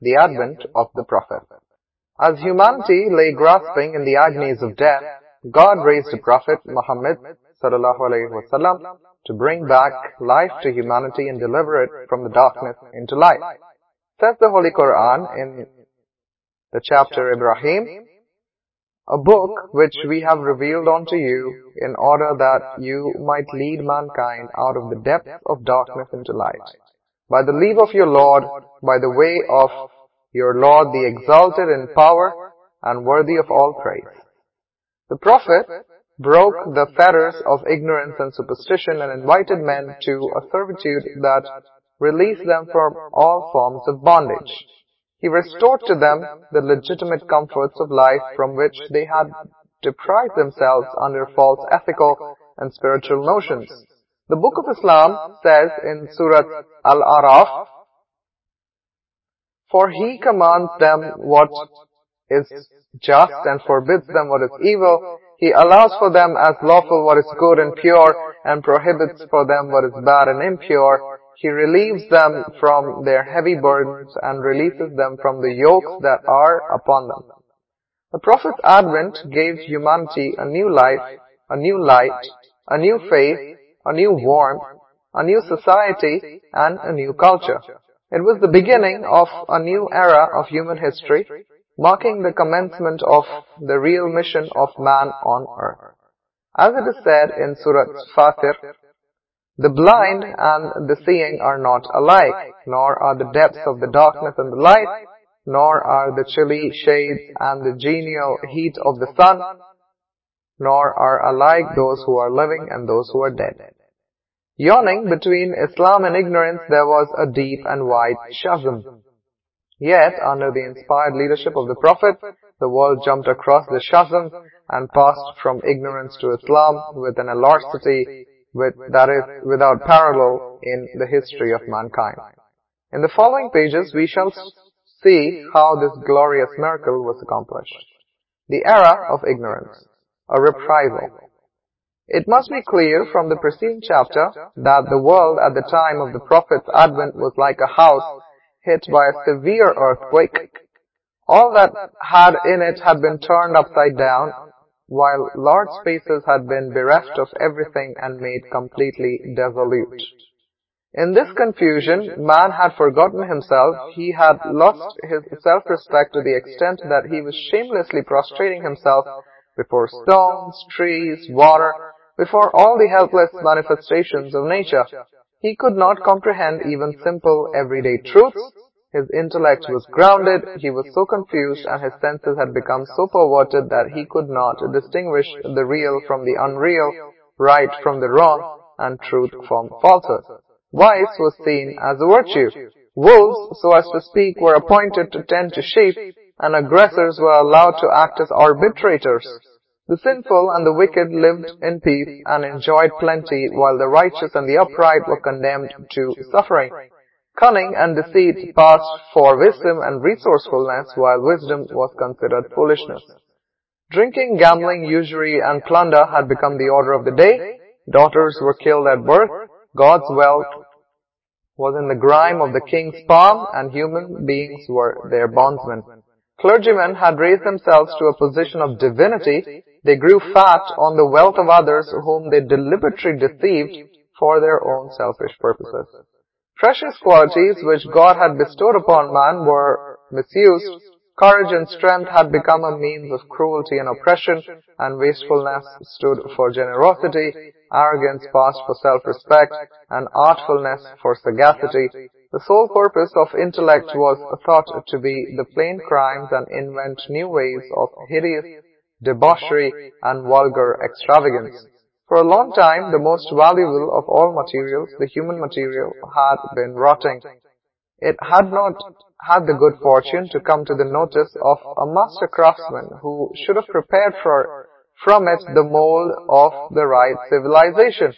the advent of the Prophet. As humanity lay grasping in the agonies of death, God raised a Prophet, Muhammad wasallam, to bring back life to humanity and deliver it from the darkness into light. Says the Holy Quran in the chapter Ibrahim, a book which we have revealed unto you in order that you might lead mankind out of the depths of darkness into light. By the leave of your Lord, by the way of your Lord the exalted in power and worthy of all praise. The Prophet broke the fetters of ignorance and superstition and invited men to a servitude that released them from all forms of bondage. He restored to them the legitimate comforts of life from which they had deprived themselves under false ethical and spiritual notions. The Book of Islam says in Surah Al-Araf, For He commands them what is just and forbids them what is evil. He allows for them as lawful what is good and pure and prohibits for them what is bad and impure. He relieves them from their heavy burdens and releases them from the yokes that are upon them. The Prophet's advent gave humanity a new life, a new light, a new faith, a new warmth, a new society, and a new culture. It was the beginning of a new era of human history, marking the commencement of the real mission of man on earth. As it is said in Surah Fatir, the blind and the seeing are not alike, nor are the depths of the darkness and the light, nor are the chilly shades and the genial heat of the sun, nor are alike those who are living and those who are dead. Yawning between Islam and ignorance, there was a deep and wide chasm. Yet, under the inspired leadership of the Prophet, the world jumped across the chasm and passed from ignorance to Islam with an velocity with, that is without parallel in the history of mankind. In the following pages, we shall see how this glorious miracle was accomplished. The era of ignorance, a reprisal. It must be clear from the preceding chapter that the world at the time of the Prophet's advent was like a house hit by a severe earthquake. All that had in it had been turned upside down while large spaces had been bereft of everything and made completely desolate. In this confusion, man had forgotten himself, he had lost his self-respect to the extent that he was shamelessly prostrating himself before stones, trees, water, before all the helpless manifestations of nature. He could not comprehend even simple everyday truths, his intellect was grounded, he was so confused and his senses had become so perverted that he could not distinguish the real from the unreal, right from the wrong, and truth from falsehood. Vice was seen as a virtue. Wolves, so as to speak, were appointed to tend to sheep, and aggressors were allowed to act as arbitrators. The sinful and the wicked lived in peace and enjoyed plenty, while the righteous and the upright were condemned to suffering. Cunning and deceit passed for wisdom and resourcefulness, while wisdom was considered foolishness. Drinking, gambling, usury, and plunder had become the order of the day. Daughters were killed at birth. God's wealth was in the grime of the king's palm, and human beings were their bondsmen. Clergymen had raised themselves to a position of divinity. They grew fat on the wealth of others whom they deliberately deceived for their own selfish purposes. Precious qualities which God had bestowed upon man were misused. Courage and strength had become a means of cruelty and oppression, and wastefulness stood for generosity, arrogance passed for self-respect, and artfulness for sagacity. The sole purpose of intellect was thought to be the plain crimes and invent new ways of hideous debauchery and vulgar extravagance. For a long time, the most valuable of all materials, the human material, had been rotting. It had not had the good fortune to come to the notice of a master craftsman who should have prepared for, from it the mold of the right civilization.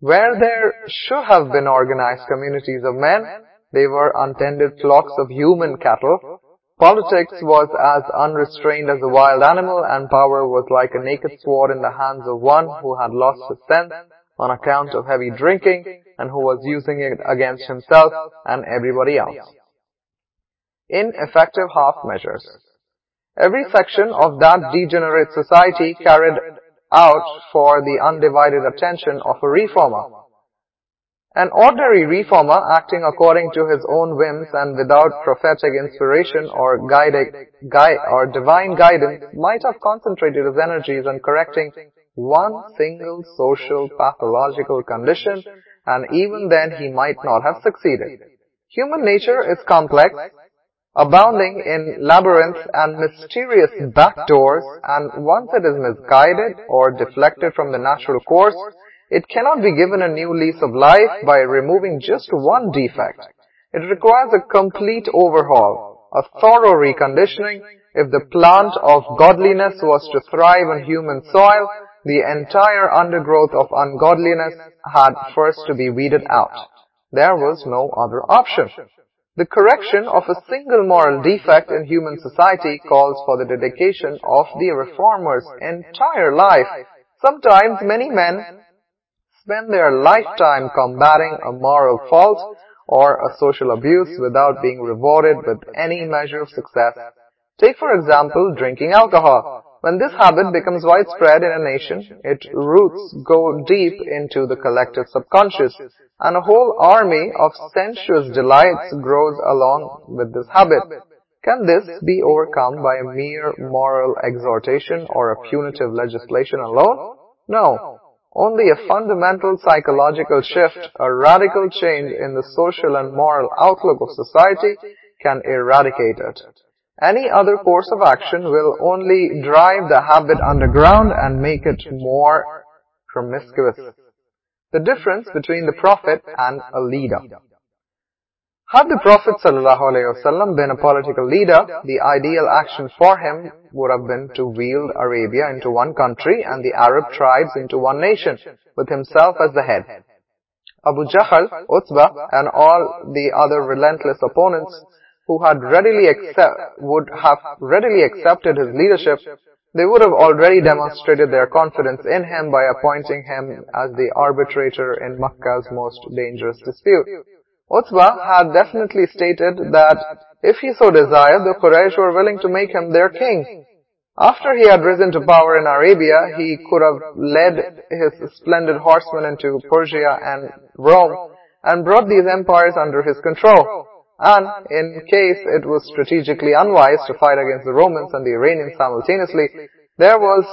Where there should have been organized communities of men, they were untended flocks of human cattle, Politics was as unrestrained as a wild animal, and power was like a naked sword in the hands of one who had lost his sense on account of heavy drinking and who was using it against himself and everybody else. ineffective half measures. Every section of that degenerate society carried out for the undivided attention of a reformer. An ordinary reformer acting according to his own whims and without prophetic inspiration or guide, or divine guidance might have concentrated his energies on correcting one single social pathological condition and even then he might not have succeeded. Human nature is complex, abounding in labyrinths and mysterious backdoors and once it is misguided or deflected from the natural course, it cannot be given a new lease of life by removing just one defect. It requires a complete overhaul, a thorough reconditioning. If the plant of godliness was to thrive on human soil, the entire undergrowth of ungodliness had first to be weeded out. There was no other option. The correction of a single moral defect in human society calls for the dedication of the reformer's entire life. Sometimes many men spend their lifetime combating a moral fault or a social abuse without being rewarded with any measure of success. Take for example drinking alcohol. When this habit becomes widespread in a nation, its roots go deep into the collective subconscious and a whole army of sensuous delights grows along with this habit. Can this be overcome by a mere moral exhortation or a punitive legislation alone? No. Only a fundamental psychological shift, a radical change in the social and moral outlook of society can eradicate it. Any other course of action will only drive the habit underground and make it more promiscuous. The difference between the prophet and a leader. Had the Prophet ﷺ been a political leader, the ideal action for him would have been to wield Arabia into one country and the Arab tribes into one nation, with himself as the head. Abu Jahl, Utbah, and all the other relentless opponents who had readily would have readily accepted his leadership, they would have already demonstrated their confidence in him by appointing him as the arbitrator in Makkah's most dangerous dispute. Utbah had definitely stated that if he so desired, the Quraysh were willing to make him their king. After he had risen to power in Arabia, he could have led his splendid horsemen into Persia and Rome and brought these empires under his control. And in case it was strategically unwise to fight against the Romans and the Iranians simultaneously, there was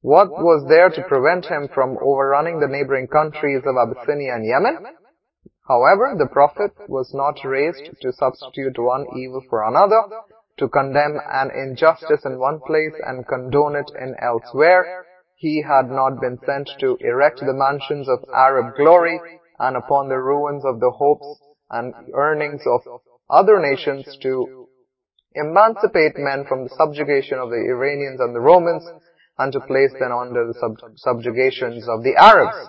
what was there to prevent him from overrunning the neighboring countries of Abyssinia and Yemen? However, the Prophet was not raised to substitute one evil for another, to condemn an injustice in one place and condone it in elsewhere. He had not been sent to erect the mansions of Arab glory and upon the ruins of the hopes and earnings of other nations to emancipate men from the subjugation of the Iranians and the Romans and to place them under the sub subjugations of the Arabs.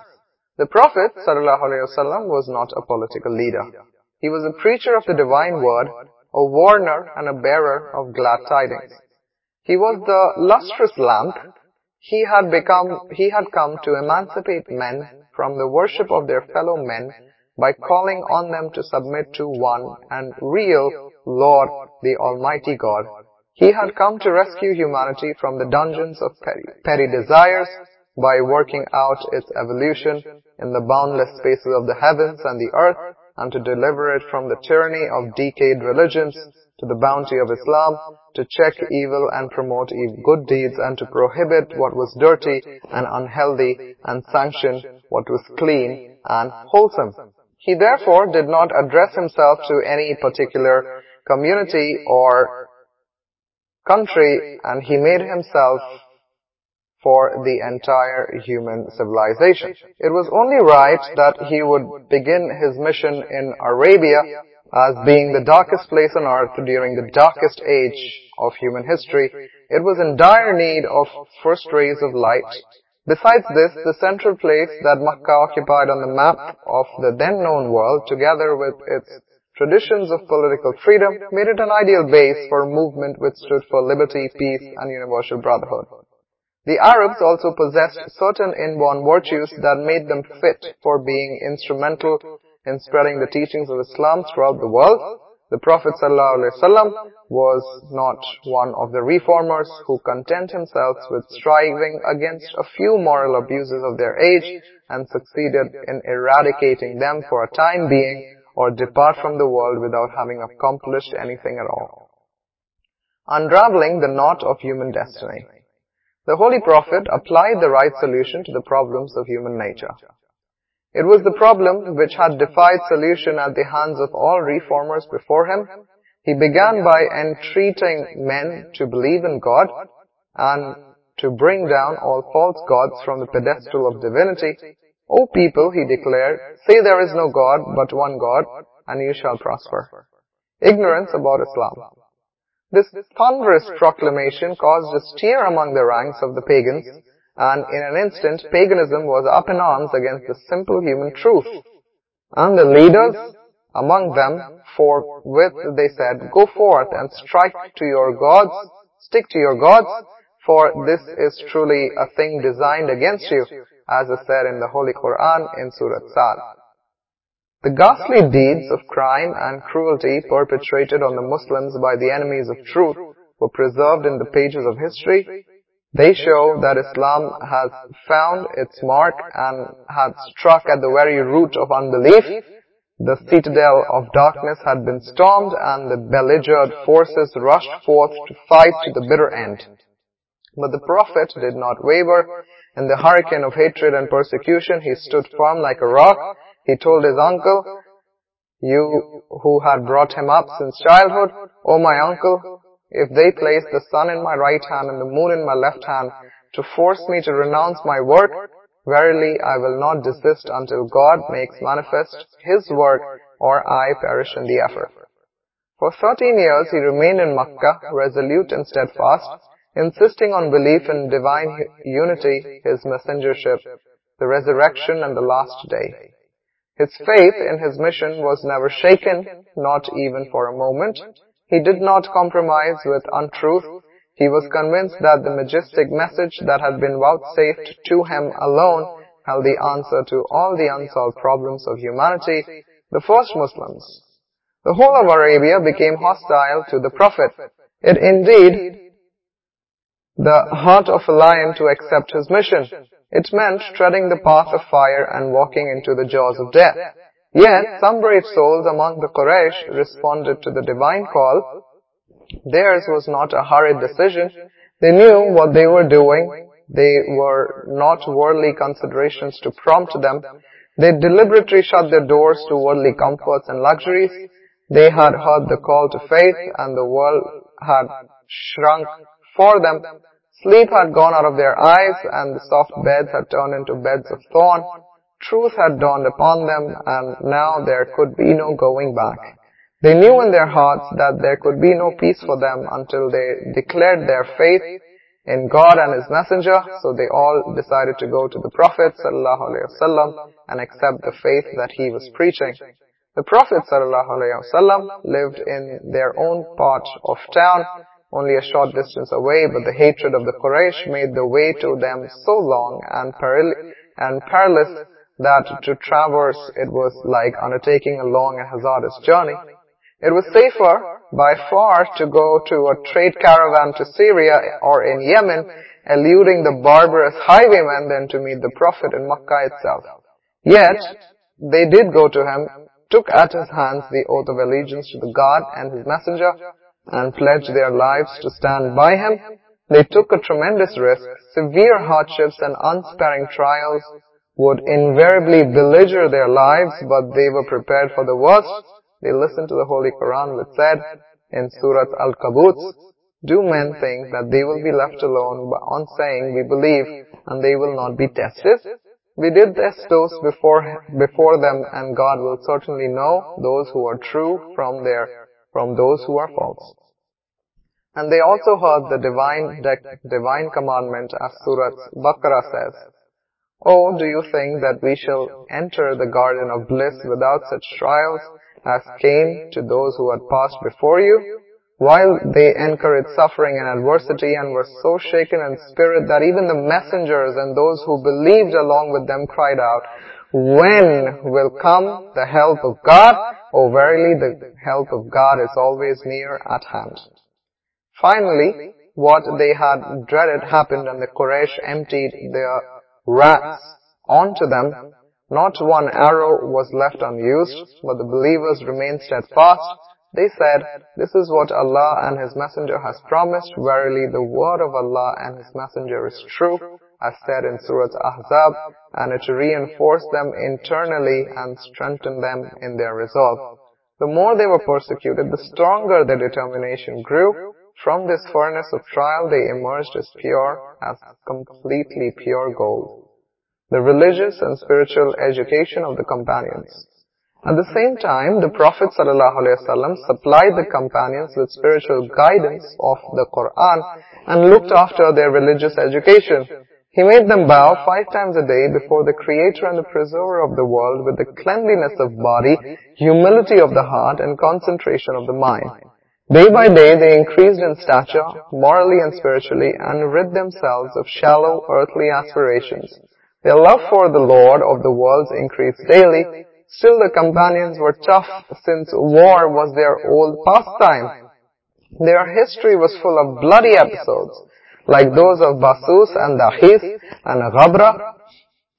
The Prophet ﷺ was not a political leader. He was a preacher of the divine word, a warner and a bearer of glad tidings. He was the lustrous lamp. He had become, he had come to emancipate men from the worship of their fellow men by calling on them to submit to one and real Lord, the Almighty God. He had come to rescue humanity from the dungeons of petty, petty desires by working out its evolution in the boundless spaces of the heavens and the earth and to deliver it from the tyranny of decayed religions to the bounty of Islam, to check evil and promote good deeds and to prohibit what was dirty and unhealthy and sanction what was clean and wholesome. He therefore did not address himself to any particular community or country and he made himself for the entire human civilization. It was only right that he would begin his mission in Arabia as being the darkest place on earth during the darkest age of human history. It was in dire need of first rays of light. Besides this, the central place that Makkah occupied on the map of the then known world, together with its traditions of political freedom, made it an ideal base for a movement which stood for liberty, peace, and universal brotherhood. The Arabs also possessed certain inborn virtues that made them fit for being instrumental in spreading the teachings of Islam throughout the world. the Prophet ﷺ was not one of the reformers who content themselves with striving against a few moral abuses of their age and succeeded in eradicating them for a time being or depart from the world without having accomplished anything at all. Unraveling the knot of human destiny. The Holy Prophet applied the right solution to the problems of human nature. It was the problem which had defied solution at the hands of all reformers before him. He began by entreating men to believe in God and to bring down all false gods from the pedestal of divinity. O people, he declared, say there is no God but one God, and you shall prosper. Ignorance about Islam. This thunderous proclamation caused a stir among the ranks of the pagans and in an instant paganism was up in arms against the simple human truth. And the leaders among them forthwith they said, Go forth and strike to your gods, stick to your gods, for this is truly a thing designed against you, as is said in the Holy Quran in Surah Sad. The ghastly deeds of crime and cruelty perpetrated on the Muslims by the enemies of truth were preserved in the pages of history they show that Islam has found its mark and had struck at the very root of unbelief. The citadel of darkness had been stormed and the belligerent forces rushed forth to fight to the bitter end. But the Prophet did not waver. In the hurricane of hatred and persecution, he stood firm like a rock. He told his uncle, you who had brought him up since childhood, O my uncle, if they place the sun in my right hand and the moon in my left hand to force me to renounce my work, verily I will not desist until God makes manifest His work or I perish in the effort. For thirteen years he remained in Makkah, resolute and steadfast, insisting on belief in divine unity, his messengership, the resurrection and the last day. His faith in his mission was never shaken, not even for a moment, he did not compromise with untruth. He was convinced that the majestic message that had been vouchsafed to him alone held the answer to all the unsolved problems of humanity, the first Muslims. The whole of Arabia became hostile to the Prophet. It indeed the heart of a lion to accept his mission. It meant treading the path of fire and walking into the jaws of death. Yet, some brave souls among the Quraysh responded to the divine call. Theirs was not a hurried decision. They knew what they were doing. They were not worldly considerations to prompt them. They deliberately shut their doors to worldly comforts and luxuries. They had heard the call to faith and the world had shrunk for them. Sleep had gone out of their eyes and the soft beds had turned into beds of thorn. Truth had dawned upon them, and now there could be no going back. They knew in their hearts that there could be no peace for them until they declared their faith in God and His Messenger, so they all decided to go to the Prophet ﷺ and accept the faith that he was preaching. The Prophet ﷺ lived in their own part of town, only a short distance away, but the hatred of the Quraysh made the way to them so long and, and perilous that to traverse it was like undertaking a long and hazardous journey. It was safer by far to go to a trade caravan to Syria or in Yemen, eluding the barbarous highwaymen than to meet the Prophet in Makkah itself. Yet, they did go to him, took at his hands the oath of allegiance to the God and his messenger, and pledged their lives to stand by him. They took a tremendous risk, severe hardships and unsparing trials, would invariably belliger their lives, but they were prepared for the worst. They listened to the Holy Quran which said in Surah Al-Ankabut, Do men think that they will be left alone on saying we believe and they will not be tested? We did test those before, before them and God will certainly know those who are true from their, from those who are false. And they also heard the divine, divine commandment as Surah Baqarah says, Oh, do you think that we shall enter the garden of bliss without such trials as came to those who had passed before you? While they encouraged suffering and adversity and were so shaken in spirit that even the messengers and those who believed along with them cried out, When will come the help of God? Oh, verily the help of God is always near at hand. Finally, what they had dreaded happened and the Quraysh emptied their rats onto them. Not one arrow was left unused, but the believers remained steadfast. They said, This is what Allah and His Messenger has promised. Verily the word of Allah and His Messenger is true, as said in Surah Ahzab, and it reinforced them internally and strengthened them in their resolve. The more they were persecuted, the stronger their determination grew, from this furnace of trial they emerged as pure, as completely pure gold. The religious and spiritual education of the companions. At the same time, the Prophet ﷺ supplied the companions with spiritual guidance of the Quran and looked after their religious education. He made them bow five times a day before the Creator and the Preserver of the world with the cleanliness of body, humility of the heart, and concentration of the mind. Day by day they increased in stature, morally and spiritually, and rid themselves of shallow earthly aspirations. Their love for the Lord of the worlds increased daily. Still the companions were tough since war was their old pastime. Their history was full of bloody episodes, like those of Basus and Dahis and Ghabra,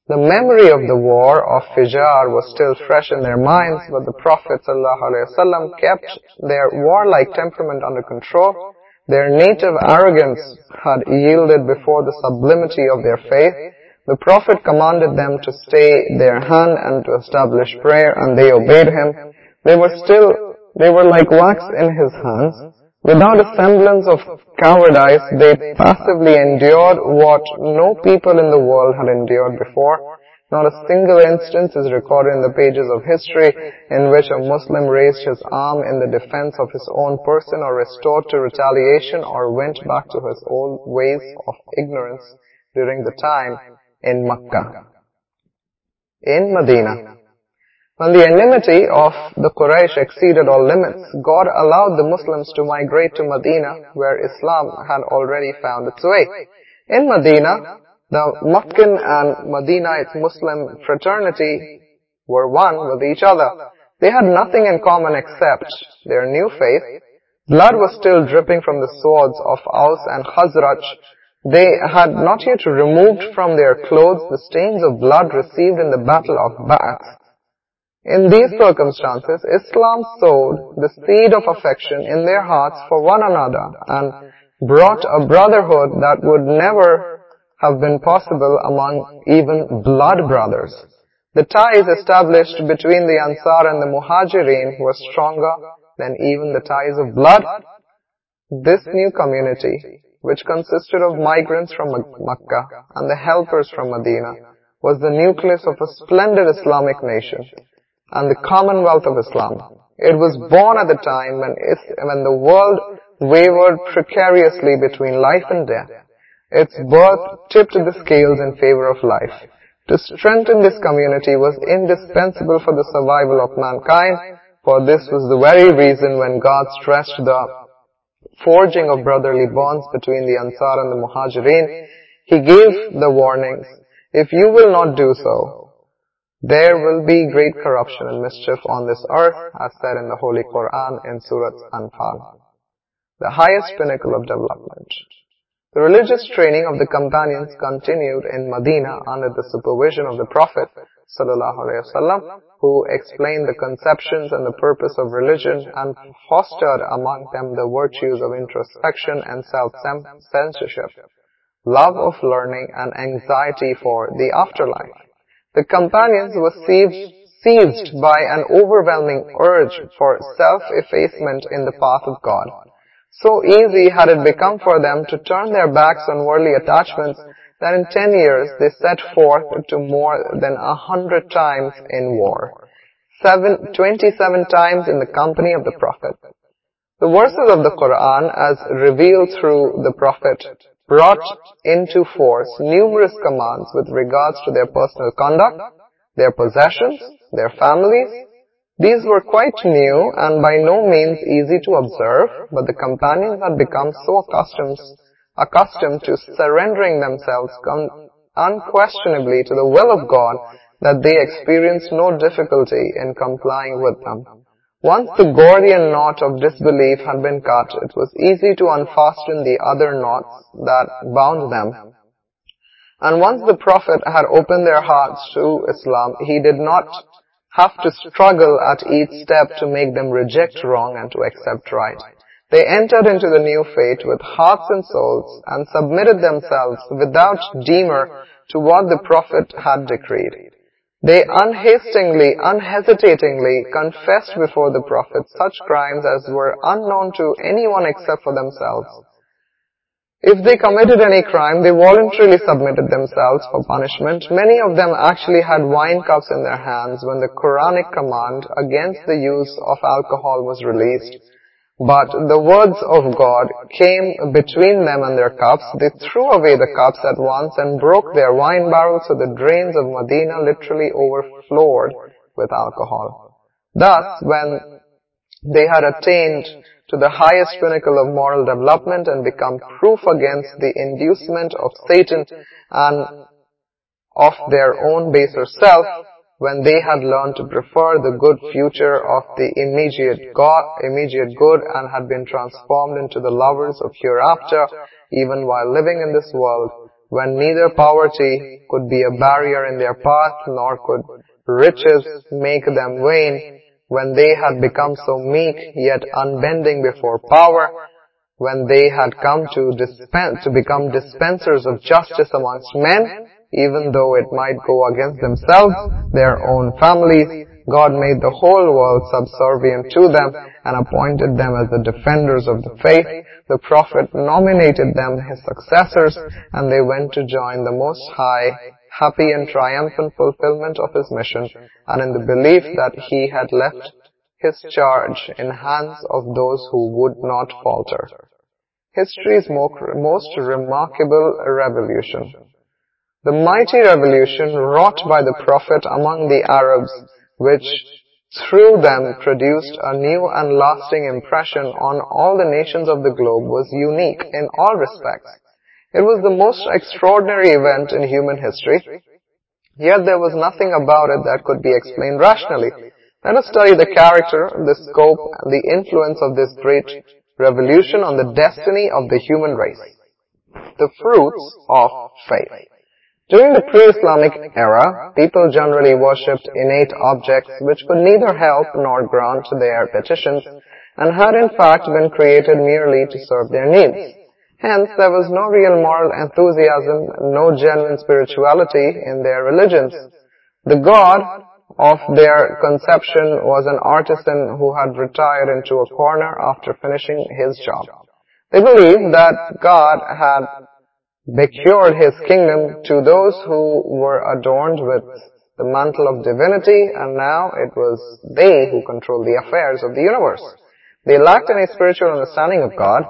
the memory of the war of Fijar was still fresh in their minds, but the Prophet ﷺ kept their warlike temperament under control. Their native arrogance had yielded before the sublimity of their faith. The Prophet commanded them to stay their hand and to establish prayer, and they obeyed him. They were still, they were like wax in his hands. Without a semblance of cowardice, they passively endured what no people in the world had endured before. Not a single instance is recorded in the pages of history in which a Muslim raised his arm in the defense of his own person or restored to retaliation or went back to his old ways of ignorance during the time in Makkah. In Medina, when the enmity of the Quraysh exceeded all limits, God allowed the Muslims to migrate to Medina, where Islam had already found its way. In Medina, the Meccan and Medinite Muslim fraternity were one with each other. They had nothing in common except their new faith. Blood was still dripping from the swords of Aus and Khazraj. They had not yet removed from their clothes the stains of blood received in the battle of Bu'ath. In these circumstances, Islam sowed the seed of affection in their hearts for one another and brought a brotherhood that would never have been possible among even blood brothers. The ties established between the Ansar and the Muhajirin were stronger than even the ties of blood. This new community, which consisted of migrants from Makkah and the helpers from Medina, was the nucleus of a splendid Islamic nation and the Commonwealth of Islam. It was born at the time when, when the world wavered precariously between life and death. Its birth tipped the scales in favor of life. To strengthen this community was indispensable for the survival of mankind, for this was the very reason when God stressed the forging of brotherly bonds between the Ansar and the Muhajirin, He gave the warnings, if you will not do so, there will be great corruption and mischief on this earth, as said in the Holy Quran in Surah Anfal. The highest pinnacle of development. The religious training of the companions continued in Medina under the supervision of the Prophet ﷺ, who explained the conceptions and the purpose of religion and fostered among them the virtues of introspection and self-censorship, love of learning and anxiety for the afterlife. The companions were seized by an overwhelming urge for self-effacement in the path of God. So easy had it become for them to turn their backs on worldly attachments that in ten years they set forth to more than a hundred times in war. Seven, 27 times in the company of the Prophet. The verses of the Quran as revealed through the Prophet brought into force numerous commands with regards to their personal conduct, their possessions, their families. These were quite new and by no means easy to observe, but the companions had become so accustomed, accustomed to surrendering themselves unquestionably to the will of God that they experienced no difficulty in complying with them. Once the Gordian knot of disbelief had been cut, it was easy to unfasten the other knots that bound them. And once the Prophet had opened their hearts to Islam, he did not have to struggle at each step to make them reject wrong and to accept right. They entered into the new faith with hearts and souls and submitted themselves without demur to what the Prophet had decreed. They unhastingly, unhesitatingly confessed before the Prophet such crimes as were unknown to anyone except for themselves. If they committed any crime, they voluntarily submitted themselves for punishment. Many of them actually had wine cups in their hands when the Quranic command against the use of alcohol was released. But the words of God came between them and their cups. They threw away the cups at once and broke their wine barrels so the drains of Medina literally overflowed with alcohol. Thus, when they had attained to the highest pinnacle of moral development and become proof against the inducement of Satan and of their own baser self, when they had learned to prefer the good future of the immediate God, immediate good and had been transformed into the lovers of hereafter, even while living in this world, when neither poverty could be a barrier in their path, nor could riches make them vain, when they had become so meek, yet unbending before power, when they had come to dispense, to become dispensers of justice amongst men, even though it might go against themselves, their own families, God made the whole world subservient to them and appointed them as the defenders of the faith. The Prophet nominated them his successors and they went to join the Most High, happy and triumphant fulfillment of his mission and in the belief that he had left his charge in hands of those who would not falter. History's most remarkable revolution. The mighty revolution wrought by the Prophet among the Arabs, which through them produced a new and lasting impression on all the nations of the globe was unique in all respects. It was the most extraordinary event in human history, yet there was nothing about it that could be explained rationally. Let us study the character, the scope, and the influence of this great revolution on the destiny of the human race. The fruits of faith. During the pre-Islamic era, people generally worshipped innate objects which could neither help nor grant their petitions and had in fact been created merely to serve their needs. Hence, there was no real moral enthusiasm, no genuine spirituality in their religions. The God of their conception was an artisan who had retired into a corner after finishing his job. They believed that God had bequeathed his kingdom to those who were adorned with the mantle of divinity, and now it was they who controlled the affairs of the universe. They lacked any spiritual understanding of God.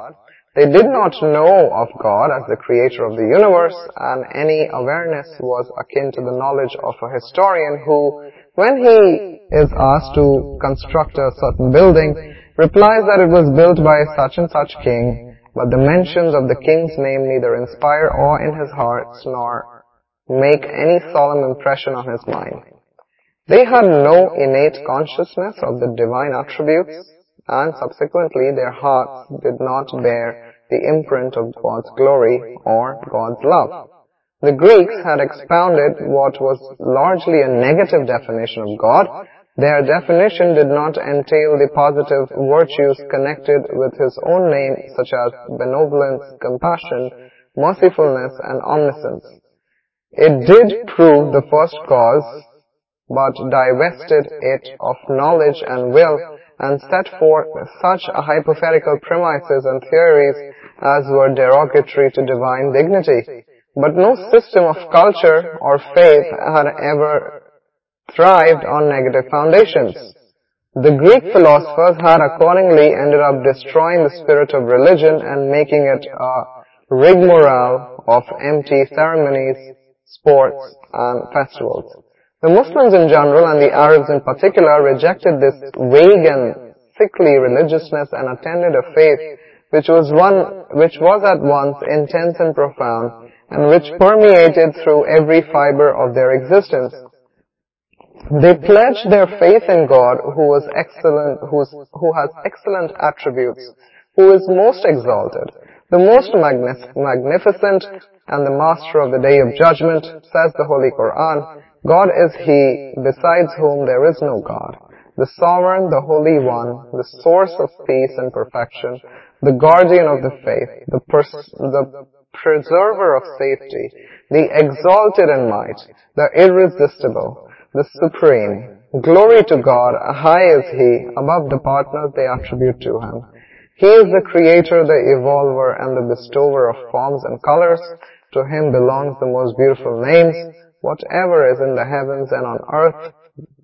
They did not know of God as the creator of the universe, and any awareness was akin to the knowledge of a historian who, when he is asked to construct a certain building, replies that it was built by such and such king, but the mentions of the king's name neither inspire awe in his heart nor make any solemn impression on his mind. They had no innate consciousness of the divine attributes, and subsequently their hearts did not bear the imprint of God's glory or God's love. The Greeks had expounded what was largely a negative definition of God, their definition did not entail the positive virtues connected with his own name such as benevolence, compassion, mercifulness, and omniscience. It did prove the first cause, but divested it of knowledge and will and set forth such hypothetical premises and theories as were derogatory to divine dignity. But no system of culture or faith had ever thrived on negative foundations. The Greek philosophers had accordingly ended up destroying the spirit of religion and making it a rigmarole of empty ceremonies, sports, and festivals. The Muslims in general and the Arabs in particular rejected this vague and sickly religiousness and attended a faith which was one, which was at once intense and profound and which permeated through every fiber of their existence. They pledge their faith in God who was excellent, who's, who has excellent attributes, who is most exalted, the most magnificent, and the master of the day of judgment, says the Holy Quran. God is He besides whom there is no God the sovereign, the holy one, the source of peace and perfection, the guardian of the faith, the, the preserver of safety, the exalted in might, the irresistible, the supreme. Glory to God, high is He, above the partners they attribute to Him. He is the creator, the evolver, and the bestower of forms and colors. To Him belongs the most beautiful names. Whatever is in the heavens and on earth,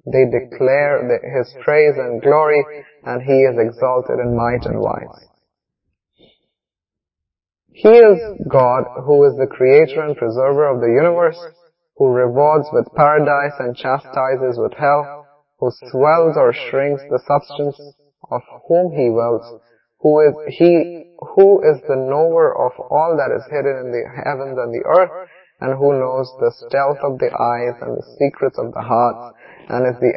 they declare His praise and glory, and He is exalted in might and wise. He is God who is the creator and preserver of the universe, who rewards with paradise and chastises with hell, who swells or shrinks the substance of whom He wills, who is He who is the knower of all that is hidden in the heavens and the earth, and who knows the stealth of the eyes and the secrets of the heart, and is the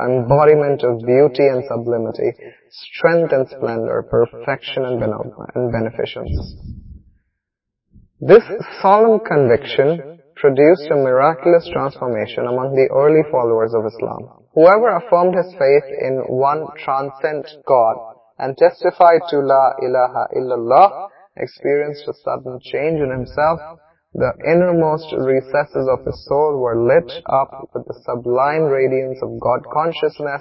embodiment of beauty and sublimity, strength and splendor, perfection and, and beneficence. This solemn conviction produced a miraculous transformation among the early followers of Islam. Whoever affirmed his faith in one transcendent God and testified to La ilaha illallah experienced a sudden change in himself the innermost recesses of his soul were lit up with the sublime radiance of God consciousness.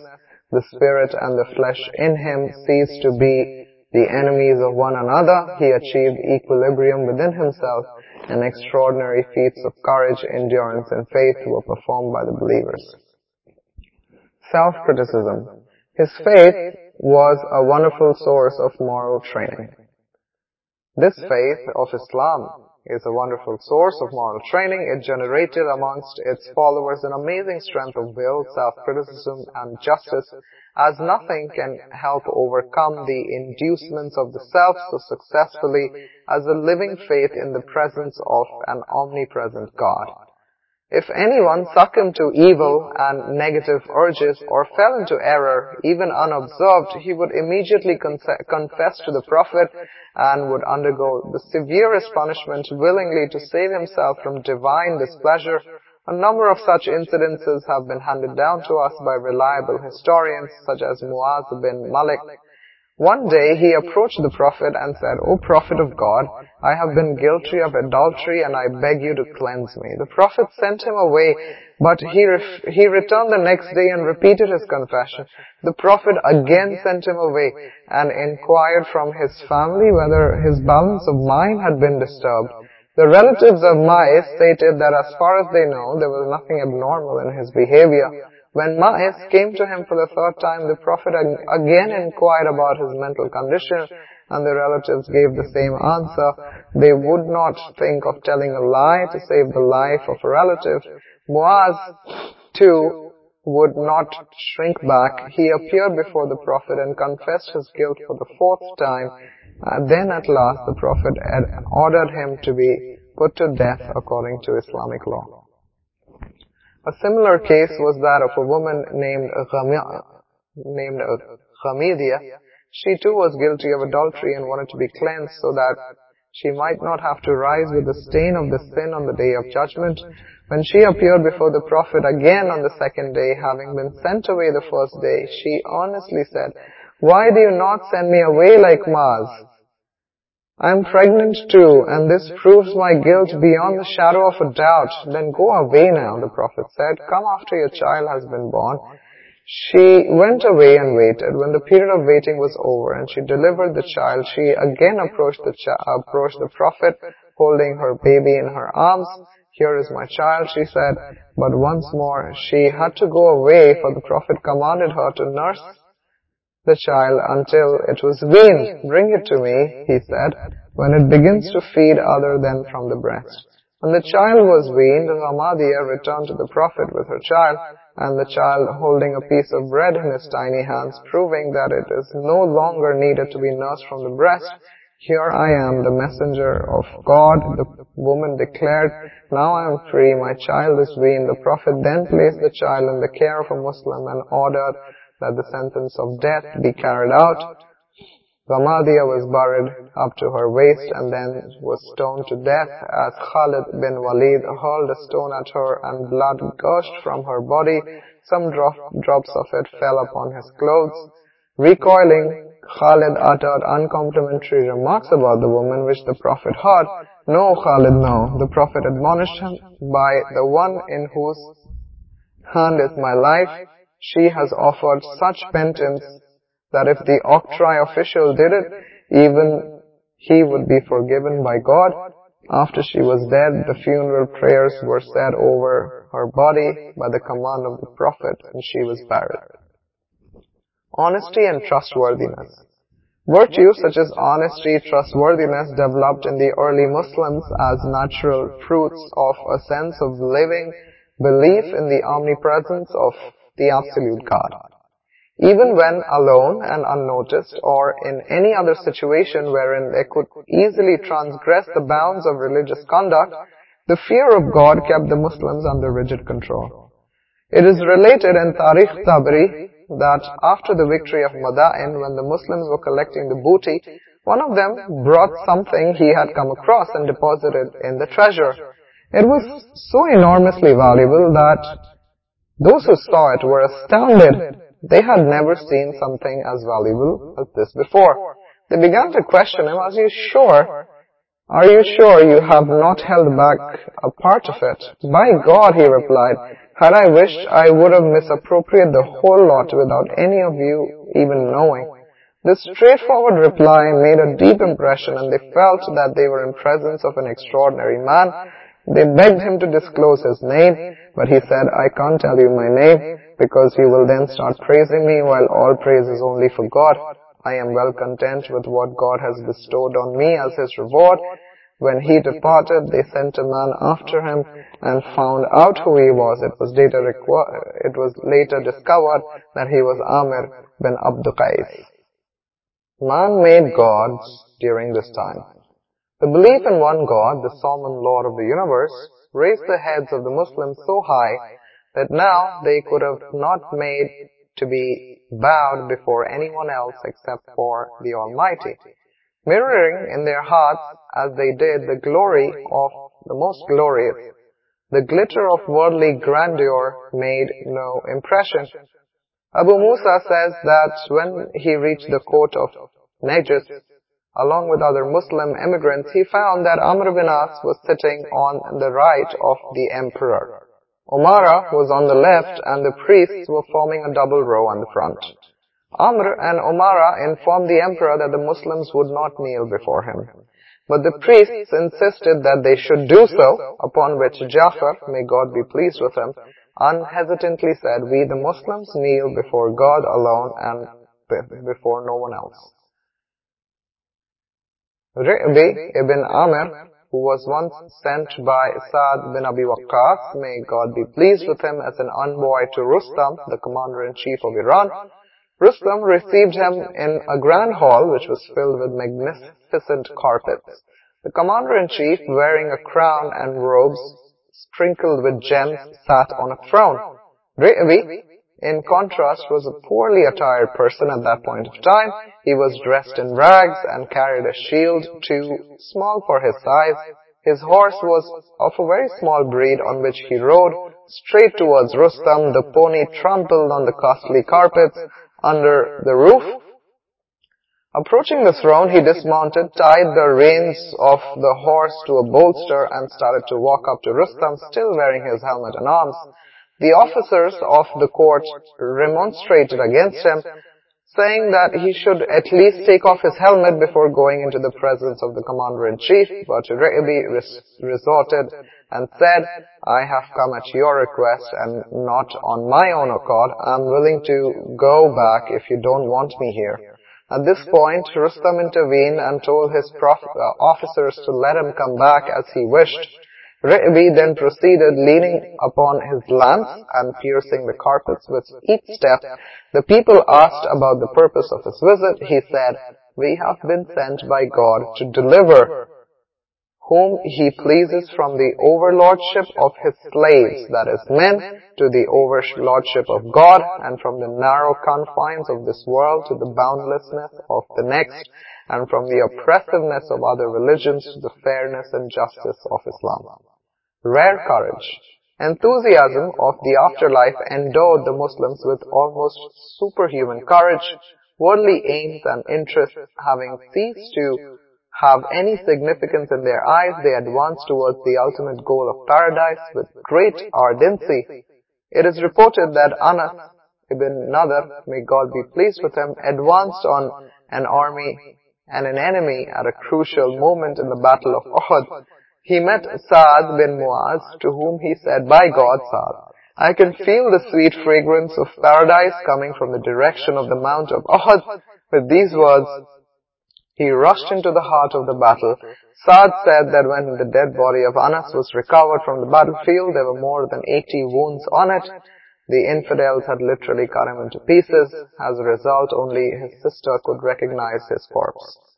The spirit and the flesh in him ceased to be the enemies of one another. He achieved equilibrium within himself and extraordinary feats of courage, endurance, and faith were performed by the believers. Self-criticism. His faith was a wonderful source of moral training. This faith of Islam is a wonderful source of moral training. It generated amongst its followers an amazing strength of will, self-criticism, and justice, as nothing can help overcome the inducements of the self so successfully as a living faith in the presence of an omnipresent God. If anyone succumbed to evil and negative urges or fell into error, even unobserved, he would immediately confess to the Prophet and would undergo the severest punishment willingly to save himself from divine displeasure. A number of such incidences have been handed down to us by reliable historians such as Muaz bin Malik, one day he approached the Prophet and said, O Prophet of God, I have been guilty of adultery and I beg you to cleanse me. The Prophet sent him away, but he, he returned the next day and repeated his confession. The Prophet again sent him away and inquired from his family whether his balance of mind had been disturbed. The relatives of Ma'iz stated that as far as they know, there was nothing abnormal in his behavior. When Ma'iz came to him for the third time, the Prophet again inquired about his mental condition, and the relatives gave the same answer. They would not think of telling a lie to save the life of a relative. Muaz, too, would not shrink back. He appeared before the Prophet and confessed his guilt for the fourth time. Uh, then at last the Prophet ordered him to be put to death according to Islamic law. A similar case was that of a woman named named Ghamidia. She too was guilty of adultery and wanted to be cleansed so that she might not have to rise with the stain of the sin on the day of judgment. When she appeared before the Prophet again on the second day, having been sent away the first day, she honestly said, Why do you not send me away like Maz? I am pregnant too, and this proves my guilt beyond the shadow of a doubt. Then go away now, the Prophet said. Come after your child has been born. She went away and waited. When the period of waiting was over and she delivered the child, she again approached the, approached the Prophet, holding her baby in her arms. Here is my child, she said. But once more, she had to go away, for the Prophet commanded her to nurse the child until it was weaned. Bring it to me, he said, when it begins to feed other than from the breast. When the child was weaned, Ghamidia returned to the Prophet with her child, and the child holding a piece of bread in his tiny hands, proving that it is no longer needed to be nursed from the breast. Here I am, the messenger of God, the woman declared, Now I am free, my child is weaned. The Prophet then placed the child in the care of a Muslim and ordered that the sentence of death be carried out. Ghamadiya was buried up to her waist and then was stoned to death as Khalid bin Walid hurled a stone at her and blood gushed from her body. Some drop, drops of it fell upon his clothes. Recoiling, Khalid uttered uncomplimentary remarks about the woman which the Prophet heard. No, Khalid, no. The Prophet admonished him by the one in whose hand is my life. She has offered such penance that if the octroi official did it, even he would be forgiven by God. After she was dead, the funeral prayers were said over her body by the command of the Prophet, and she was buried. Honesty and trustworthiness. Virtues such as honesty, trustworthiness developed in the early Muslims as natural fruits of a sense of living belief in the omnipresence of the absolute God. Even when alone and unnoticed or in any other situation wherein they could easily transgress the bounds of religious conduct, the fear of God kept the Muslims under rigid control. It is related in Tarikh Tabari that after the victory of Madain, when the Muslims were collecting the booty, one of them brought something he had come across and deposited in the treasure. It was so enormously valuable that those who saw it were astounded they had never seen something as valuable as this before. They began to question him, are you sure? Are you sure you have not held back a part of it? By God, he replied, had I wished, I would have misappropriated the whole lot without any of you even knowing. This straightforward reply made a deep impression and they felt that they were in presence of an extraordinary man. They begged him to disclose his name, but he said, I can't tell you my name because you will then start praising me while all praise is only for God. I am well content with what God has bestowed on me as his reward. When he departed, they sent a man after him and found out who he was. It was later, it was later discovered that he was Amir bin Abd Qais. Man-made gods during this time. The belief in one God, the sovereign Lord of the universe, raised the heads of the Muslims so high that now they could have not made to be bowed before anyone else except for the Almighty, mirroring in their hearts as they did the glory of the most glorious. The glitter of worldly grandeur made no impression. Abu Musa says that when he reached the court of Najis, along with other Muslim immigrants, he found that Amr bin As was sitting on the right of the emperor. Umara was on the left and the priests were forming a double row on the front. Amr and Umara informed the emperor that the Muslims would not kneel before him. But the priests insisted that they should do so, upon which Jafar, may God be pleased with him, unhesitantly said, We the Muslims kneel before God alone and before no one else. Ri'bi ibn Amr who was once sent by Sa'd bin Abi Waqqas, may God be pleased with him, as an envoy to Rustam, the commander-in-chief of Iran. Rustam received him in a grand hall which was filled with magnificent carpets. The commander-in-chief, wearing a crown and robes sprinkled with gems, sat on a throne. Ri'bi, in contrast, was a poorly attired person at that point of time. He was dressed in rags and carried a shield too small for his size. His horse was of a very small breed on which he rode straight towards Rustam. The pony trampled on the costly carpets under the roof. Approaching the throne, he dismounted, tied the reins of the horse to a bolster and started to walk up to Rustam, still wearing his helmet and arms. The officers of the court remonstrated against him, saying that he should at least take off his helmet before going into the presence of the commander-in-chief, but Ri'bi resorted and said, I have come at your request and not on my own accord. I'm willing to go back if you don't want me here. At this point, Rustam intervened and told his uh, officers to let him come back as he wished. Ri'bi then proceeded leaning upon his lance and piercing the carpets with each step. The people asked about the purpose of his visit. He said, We have been sent by God to deliver whom he pleases from the overlordship of his slaves, that is, men, to the overlordship of God, and from the narrow confines of this world to the boundlessness of the next, and from the oppressiveness of other religions to the fairness and justice of Islam. Rare courage. Enthusiasm of the afterlife endowed the Muslims with almost superhuman courage, worldly aims and interests having ceased to have any significance in their eyes, they advance towards the ultimate goal of paradise with great ardency. It is reported that Anas ibn Nadr, may God be pleased with him, advanced on an army and an enemy at a crucial moment in the battle of Uhud. He met Sa'ad bin Muaz, to whom he said, By God, Sa'ad, I can feel the sweet fragrance of paradise coming from the direction of the Mount of Uhud. With these words, he rushed into the heart of the battle. Saad said that when the dead body of Anas was recovered from the battlefield, there were more than 80 wounds on it. The infidels had literally cut him into pieces. As a result, only his sister could recognize his corpse.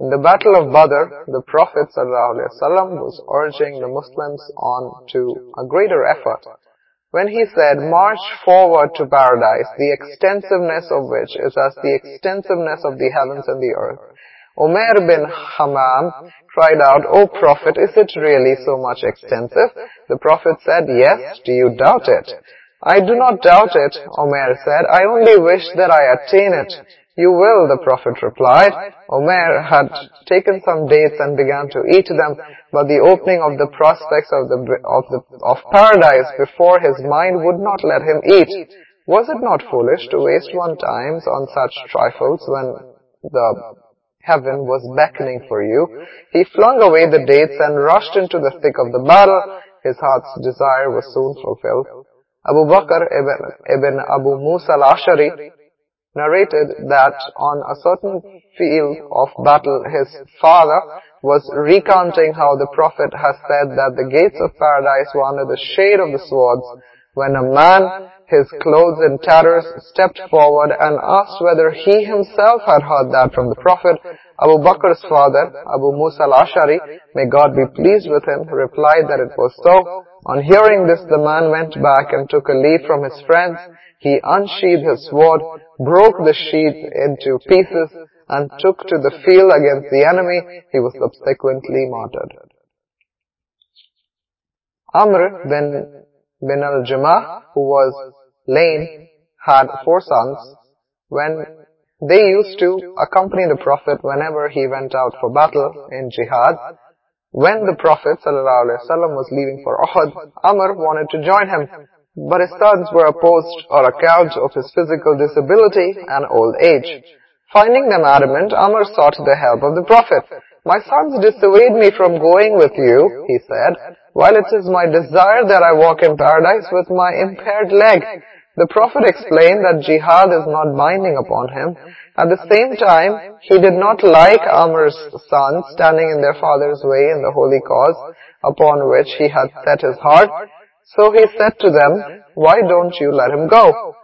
In the Battle of Badr, the Prophet ﷺ was urging the Muslims on to a greater effort. When he said, march forward to paradise, the extensiveness of which is as the extensiveness of the heavens and the earth, Umair bin Hammam cried out, O Prophet, is it really so much extensive? The Prophet said, Yes, do you doubt it? I do not doubt it, Umair said, I only wish that I attain it. You will, the Prophet replied. Umair had taken some dates and began to eat them, but the opening of the prospects of the, of the, of paradise before his mind would not let him eat. Was it not foolish to waste one times on such trifles when the Heaven was beckoning for you. He flung away the dates and rushed into the thick of the battle. His heart's desire was soon fulfilled. Abu Bakr ibn, ibn Abu Musa al-Ashari narrated that on a certain field of battle his father was recounting how the Prophet has said that the gates of paradise were under the shade of the swords when a man his clothes in tatters, stepped forward and asked whether he himself had heard that from the Prophet. Abu Bakr's father, Abu Musa al-Ashari, may God be pleased with him, replied that it was so. On hearing this, the man went back and took a leave from his friends. He unsheathed his sword, broke the sheath into pieces, and took to the field against the enemy. He was subsequently martyred. Amr bin, bin al-Jamuh, who was lame, had four sons. When they used to accompany the Prophet whenever he went out for battle in jihad, when the Prophet ﷺ was leaving for Uhud, Amr wanted to join him, but his sons were opposed on account of his physical disability and old age. Finding them adamant, Amr sought the help of the Prophet. My sons dissuade me from going with you, he said, while it is my desire that I walk in paradise with my impaired leg. The Prophet explained that jihad is not binding upon him. At the same time, he did not like Amr's sons standing in their father's way in the holy cause upon which he had set his heart. So he said to them, why don't you let him go?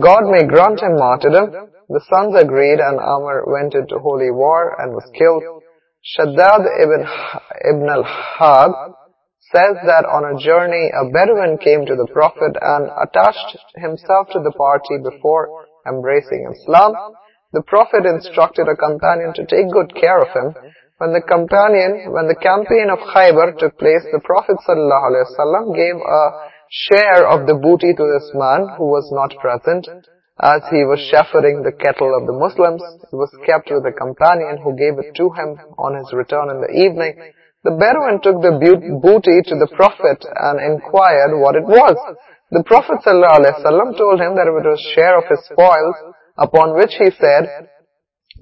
God may grant him martyrdom. The sons agreed and Amr went into holy war and was killed. Shaddad ibn, ibn al-Had says that on a journey a Bedouin came to the Prophet and attached himself to the party before embracing Islam. The Prophet instructed a companion to take good care of him. When the companion, when the campaign of Khaybar took place, the Prophet ﷺ gave a share of the booty to this man who was not present. As he was shepherding the cattle of the Muslims, it was kept with a companion who gave it to him on his return in the evening. The Bedouin took the booty to the Prophet and inquired what it was. The Prophet ﷺ told him that it was share of his spoils, upon which he said,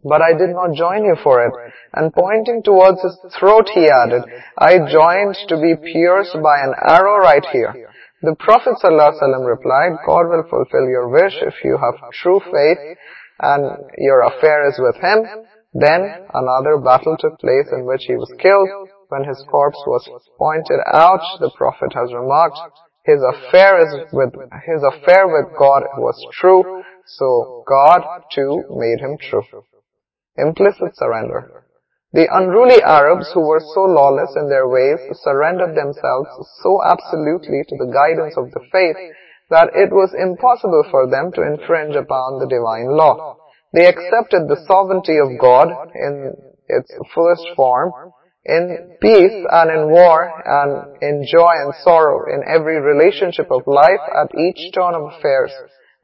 but I did not join you for it. And pointing towards his throat, he added, I joined to be pierced by an arrow right here. The Prophet ﷺ replied, God will fulfill your wish if you have true faith and your affair is with him. Then another battle took place in which he was killed. When his corpse was pointed out, the Prophet has remarked, his affair is with, his affair with God was true, so God too made him true. Implicit surrender. The unruly Arabs who were so lawless in their ways surrendered themselves so absolutely to the guidance of the faith that it was impossible for them to infringe upon the divine law. They accepted the sovereignty of God in its fullest form, in peace and in war and in joy and sorrow, in every relationship of life at each turn of affairs,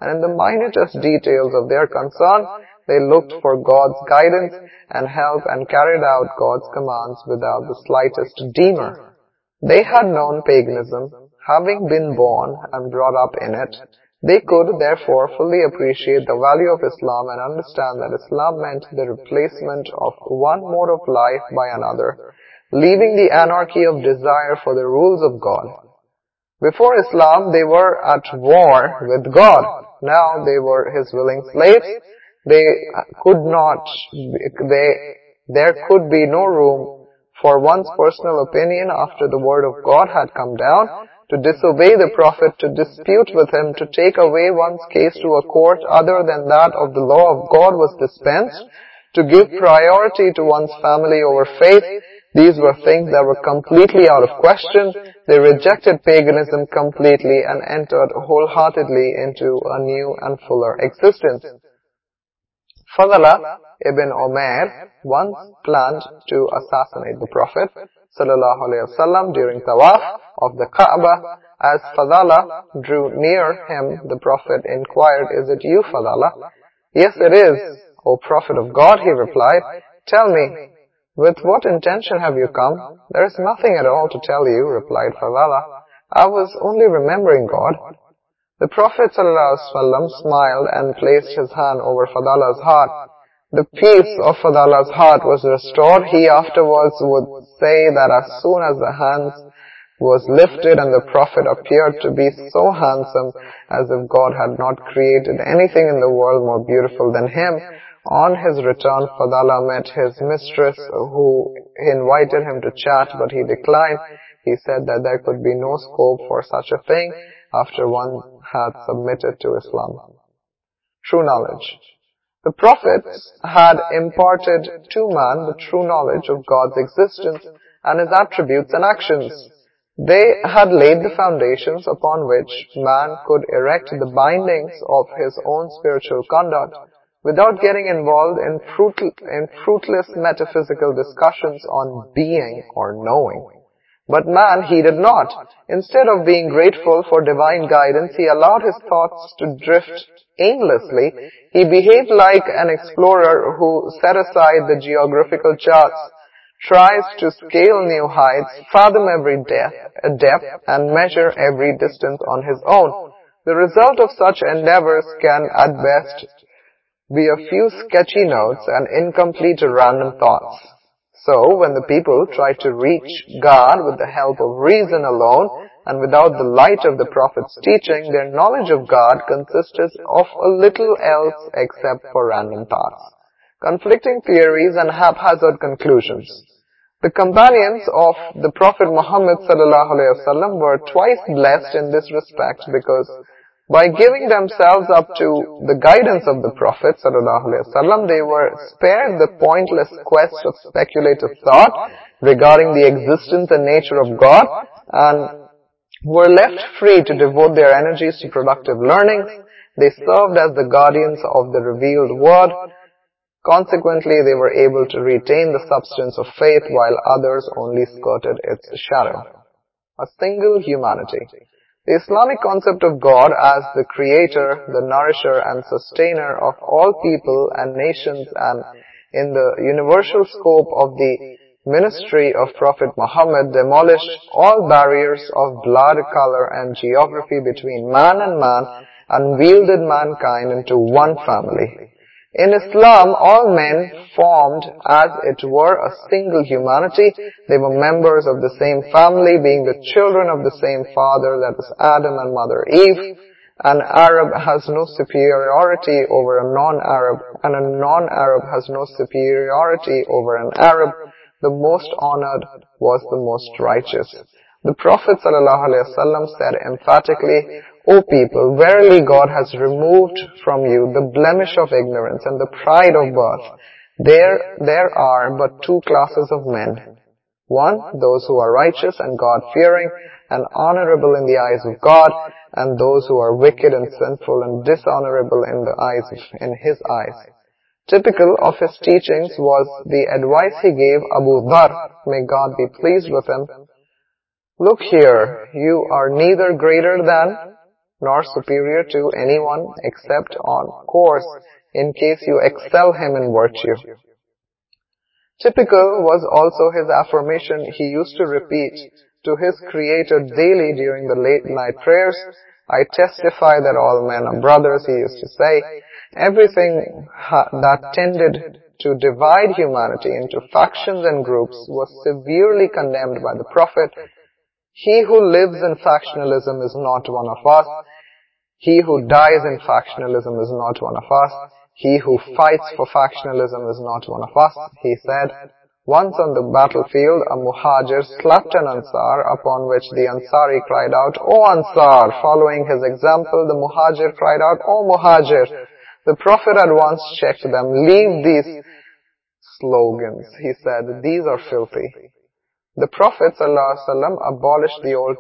and in the minutest details of their concern, they looked for God's guidance and help and carried out God's commands without the slightest demur. They had known paganism, having been born and brought up in it. They could therefore fully appreciate the value of Islam and understand that Islam meant the replacement of one mode of life by another, leaving the anarchy of desire for the rules of God. Before Islam, they were at war with God. Now they were His willing slaves they could not, they, there could be no room for one's personal opinion after the word of God had come down, to disobey the Prophet, to dispute with him, to take away one's case to a court other than that of the law of God was dispensed, to give priority to one's family over faith. These were things that were completely out of question. They rejected paganism completely and entered wholeheartedly into a new and fuller existence. Fadala ibn Umair once planned to assassinate the Prophet ﷺ during tawaf of the Kaaba. As Fadala drew near him, the Prophet inquired, Is it you, Fadala? Yes, it is, O Prophet of God, he replied. Tell me, with what intention have you come? There is nothing at all to tell you, replied Fadala. I was only remembering God. The Prophet ﷺ smiled and placed his hand over Fadala's heart. The peace of Fadala's heart was restored. He afterwards would say that as soon as the hands was lifted and the Prophet appeared to be so handsome as if God had not created anything in the world more beautiful than him, on his return, Fadala met his mistress who invited him to chat, but he declined. He said that there could be no scope for such a thing after one had submitted to Islam. True knowledge. The prophets had imparted to man the true knowledge of God's existence and His attributes and actions. They had laid the foundations upon which man could erect the bindings of his own spiritual conduct without getting involved in, in fruitless metaphysical discussions on being or knowing. But man heeded not. Instead of being grateful for divine guidance, he allowed his thoughts to drift aimlessly. He behaved like an explorer who set aside the geographical charts, tries to scale new heights, fathom every depth, depth and measure every distance on his own. The result of such endeavors can at best be a few sketchy notes and incomplete random thoughts. So, when the people tried to reach God with the help of reason alone and without the light of the Prophet's teaching, their knowledge of God consisted of a little else except for random thoughts, conflicting theories and haphazard conclusions. The companions of the Prophet Muhammad were twice blessed in this respect because by giving themselves up to the guidance of the Prophet ﷺ, they were spared the pointless quest of speculative thought regarding the existence and nature of God and were left free to devote their energies to productive learning. They served as the guardians of the revealed word. Consequently, they were able to retain the substance of faith while others only skirted its shadow. A single humanity. The Islamic concept of God as the creator, the nourisher and sustainer of all people and nations and in the universal scope of the ministry of Prophet Muhammad demolished all barriers of blood, color and geography between man and man and wielded mankind into one family. In Islam, all men formed as it were a single humanity. They were members of the same family, being the children of the same father, that is Adam and mother Eve. An Arab has no superiority over a non-Arab, and a non-Arab has no superiority over an Arab. The most honored was the most righteous. The Prophet ﷺ said emphatically, O people, verily God has removed from you the blemish of ignorance and the pride of birth, There, there are but two classes of men. One, those who are righteous and God-fearing and honorable in the eyes of God, and those who are wicked and sinful and dishonorable in the eyes of, in His eyes. Typical of his teachings was the advice he gave Abu Dhar, may God be pleased with him. Look here, you are neither greater than nor superior to anyone except on course in case you excel him in virtue. Typical was also his affirmation he used to repeat to his Creator daily during the late night prayers. I testify that all men are brothers, he used to say. Everything that tended to divide humanity into factions and groups was severely condemned by the Prophet. He who lives in factionalism is not one of us. He who dies in factionalism is not one of us. He who fights for factionalism is not one of us, he said. Once on the battlefield, a muhajir slapped an ansar, upon which the ansari cried out, O ansar! Following his example, the muhajir cried out, O muhajir! The Prophet at once checked them, leave these slogans. He said, these are filthy. The Prophet ﷺ abolished the old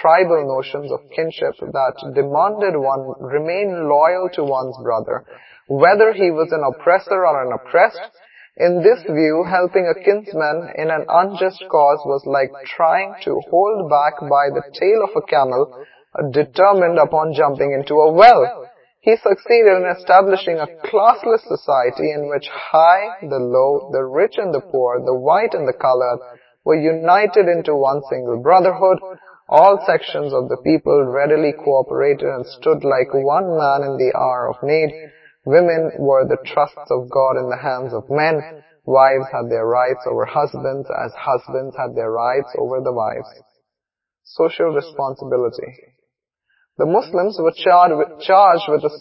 tribal notions of kinship that demanded one remain loyal to one's brother whether he was an oppressor or an oppressed. In this view, helping a kinsman in an unjust cause was like trying to hold back by the tail of a camel determined upon jumping into a well. He succeeded in establishing a classless society in which high, the low, the rich and the poor, the white and the colored were united into one single brotherhood. All sections of the people readily cooperated and stood like one man in the hour of need. Women were the trusts of God in the hands of men. Wives had their rights over husbands as husbands had their rights over the wives. Social responsibility. The Muslims were charged with a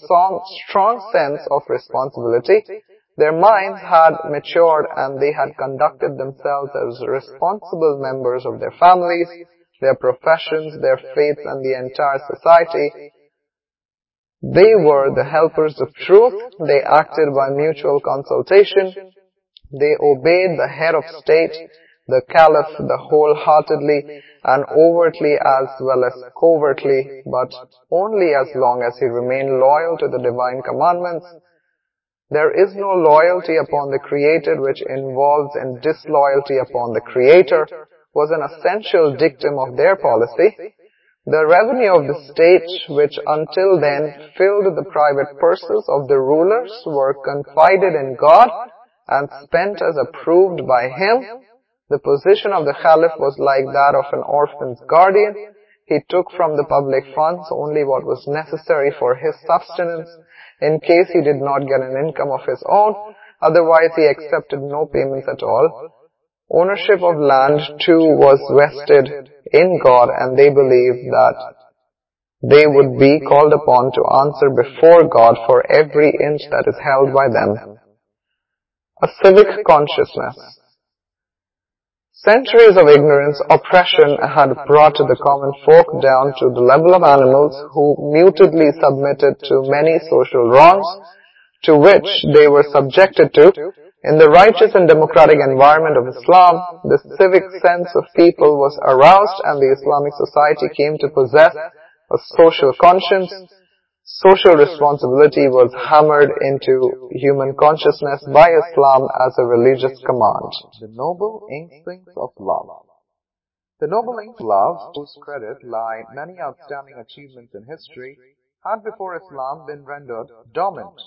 strong sense of responsibility. Their minds had matured and they had conducted themselves as responsible members of their families, their professions, their faiths and the entire society. They were the helpers of truth. They acted by mutual consultation. They obeyed the head of state, the caliph, the wholeheartedly and overtly as well as covertly, but only as long as he remained loyal to the divine commandments. There is no loyalty upon the created which involves in disloyalty upon the creator was an essential dictum of their policy. The revenue of the state, which until then filled the private purses of the rulers, were confided in God and spent as approved by Him. The position of the Caliph was like that of an orphan's guardian. He took from the public funds only what was necessary for his subsistence, in case he did not get an income of his own. Otherwise, he accepted no payments at all. Ownership of land too was vested in God and they believed that they would be called upon to answer before God for every inch that is held by them. A civic consciousness. Centuries of ignorance, oppression had brought the common folk down to the level of animals who mutedly submitted to many social wrongs to which they were subjected to in the righteous and democratic environment of Islam, the civic sense of people was aroused and the Islamic society came to possess a social conscience. Social responsibility was hammered into human consciousness by Islam as a religious command. The noble instincts of love. The noble instincts of love, whose credit lie many outstanding achievements in history, had before Islam been rendered dormant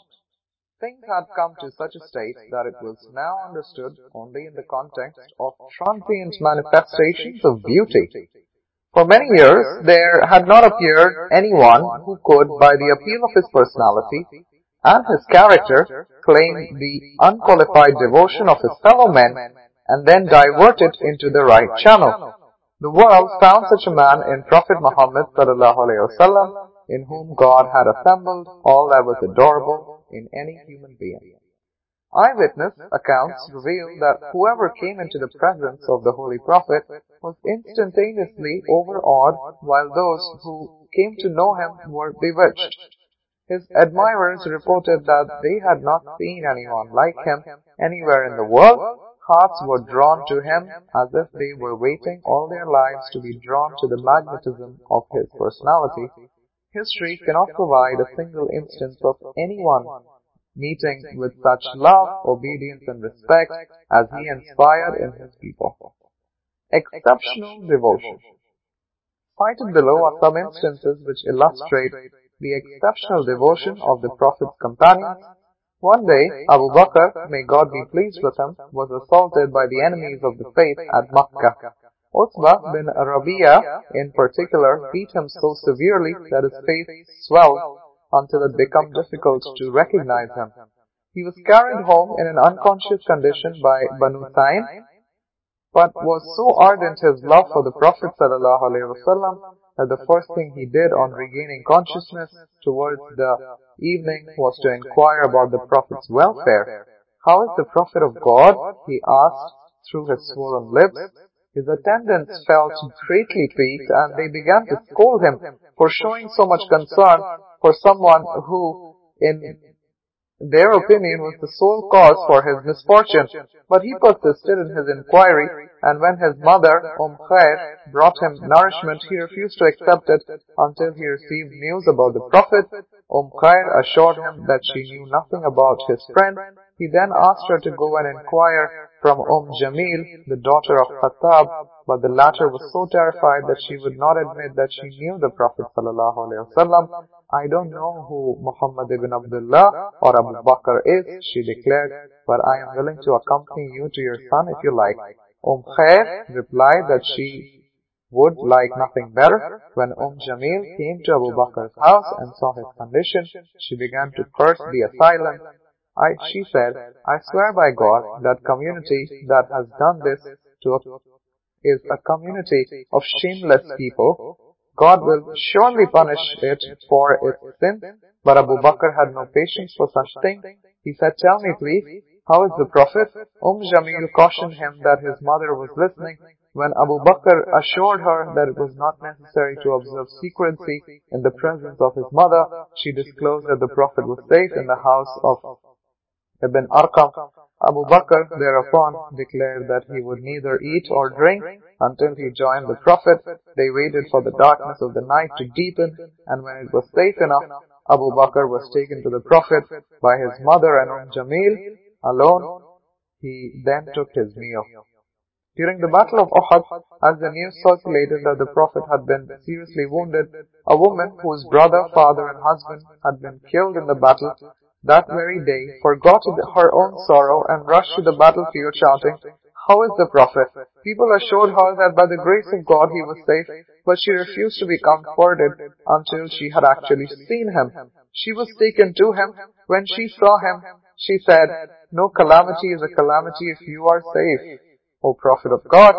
Things had come to such a state that it was now understood only in the context of transient manifestations of beauty. For many years, there had not appeared anyone who could, by the appeal of his personality and his character, claim the unqualified devotion of his fellow men and then divert it into the right channel. The world found such a man in Prophet Muhammad in whom God had assembled all that was adorable in any human being. Eyewitness accounts reveal that whoever came into the presence of the Holy Prophet was instantaneously overawed, while those who came to know him were bewitched. His admirers reported that they had not seen anyone like him anywhere in the world. Hearts were drawn to him as if they were waiting all their lives to be drawn to the magnetism of his personality. History cannot provide a single instance of anyone meeting with such love, obedience, and respect as he inspired in his people. Exceptional devotion. Cited below are some instances which illustrate the exceptional devotion of the Prophet's companions. One day, Abu Bakr, may God be pleased with him, was assaulted by the enemies of the faith at Makkah. Utbah bin Rabi'a, in particular, beat him so severely that his face swelled until it became difficult to recognize him. He was carried home in an unconscious condition by Banu Taym, but was so ardent his love for the Prophet ﷺ that the first thing he did on regaining consciousness towards the evening was to inquire about the Prophet's welfare. How is the Prophet of God? he asked through his swollen lips. His attendants felt greatly piqued and they began to scold him for showing so much concern for someone who, in their opinion, was the sole cause for his misfortune. But he persisted in his inquiry, and when his mother, Umm Khair, brought him nourishment, he refused to accept it until he received news about the Prophet. Umm Khair assured him that she knew nothing about his friend. He then asked her to go and inquire from Umm Jamil, the daughter of Khattab, but the latter was so terrified that she would not admit that she knew the Prophet ﷺ. I don't know who Muhammad ibn Abdullah or Abu Bakr is, she declared, but I am willing to accompany you to your son if you like. Umm Khair replied that she would like nothing better. When Umm Jamil came to Abu Bakr's house and saw his condition, she began to curse the assailant I, she said, I swear by God that community that has done this to a, is a community of shameless people. God will surely punish it for its sin. But Abu Bakr had no patience for such things. He said, tell me please, how is the Prophet? Umm Jamil cautioned him that his mother was listening. When Abu Bakr assured her that it was not necessary to observe secrecy in the presence of his mother, she disclosed that the Prophet was safe in the house of Ibn Arqam, Abu Bakr thereupon declared that he would neither eat or drink until he joined the Prophet. They waited for the darkness of the night to deepen, and when it was safe enough, Abu Bakr was taken to the Prophet by his mother and Umm Jamil alone. He then took his meal. During the Battle of Uhud, as the news circulated that the Prophet had been seriously wounded, a woman whose brother, father and husband had been killed in the battle that very day forgot her own sorrow and rushed to the battlefield shouting, How is the Prophet? People assured her that by the grace of God he was safe, but she refused to be comforted until she had actually seen him. She was taken to him. When she saw him, she said, No calamity is a calamity if you are safe. O Prophet of God,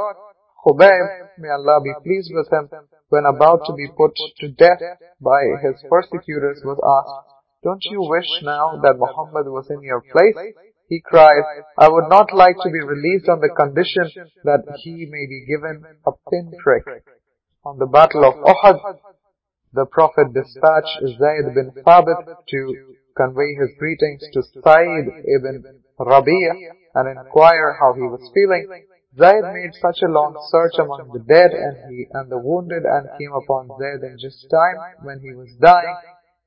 Khubayb, may Allah be pleased with him, when about to be put to death by his persecutors was asked, don't you wish now that Muhammad was in your place? He cried, I would not like to be released on the condition that he may be given a pinprick. On the battle of Uhud, the Prophet dispatched Zayd bin Thabit to convey his greetings to Sa'id ibn Rabi'a and inquire how he was feeling. Zayd made such a long search among the dead and he and the wounded and came upon Zayd in just time when he was dying.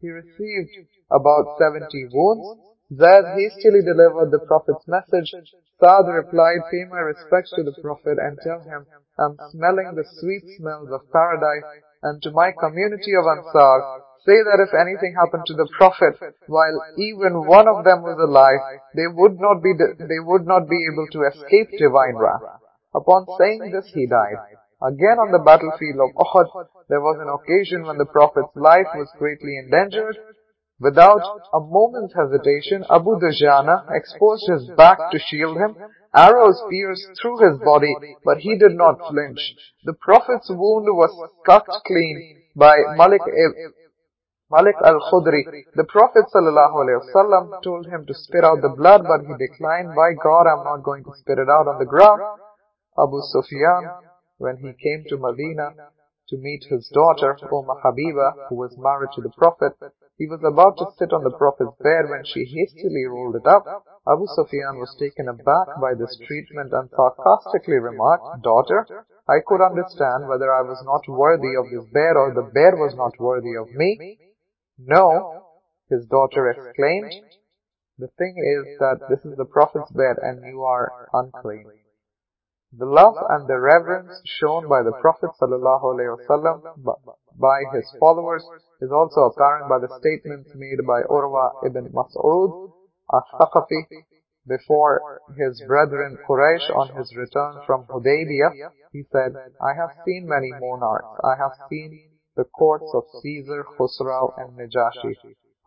He received about 70 wounds. Zayd hastily delivered the Prophet's message. Saad replied, Pay my respects to the Prophet and tell him, I'm smelling the sweet smells of paradise. And to my community of Ansar, say that if anything happened to the Prophet, while even one of them was alive, they would not be, they would not be able to escape divine wrath. Upon saying this, he died. Again on the battlefield of Uhud, there was an occasion when the Prophet's life was greatly endangered. Without a moment's hesitation, Abu Dujana exposed his back to shield him. Arrows pierced through his body, but he did not flinch. The Prophet's wound was cut clean by Malik Malik al-Khudri. The Prophet ﷺ told him to spit out the blood, but he declined, by God, I'm not going to spit it out on the ground. Abu Sufyan when he came to Medina to meet his daughter, Umm Habiba, who was married to the Prophet, He was about to sit on the Prophet's bed when she hastily rolled it up. Abu Sufyan was taken aback by this treatment and sarcastically remarked, Daughter, I could understand whether I was not worthy of this bed or the bed was not worthy of me. No, his daughter exclaimed, the thing is that this is the Prophet's bed and you are unclean. The love and the reverence shown by the Prophet ﷺ by his followers is also apparent by the statements made by Urwa ibn Mas'ud al-Thaqafi before his brethren Quraysh on his return from Hudaybiyah. He said, I have seen many monarchs. I have seen the courts of Caesar, Khusrau and Najashi.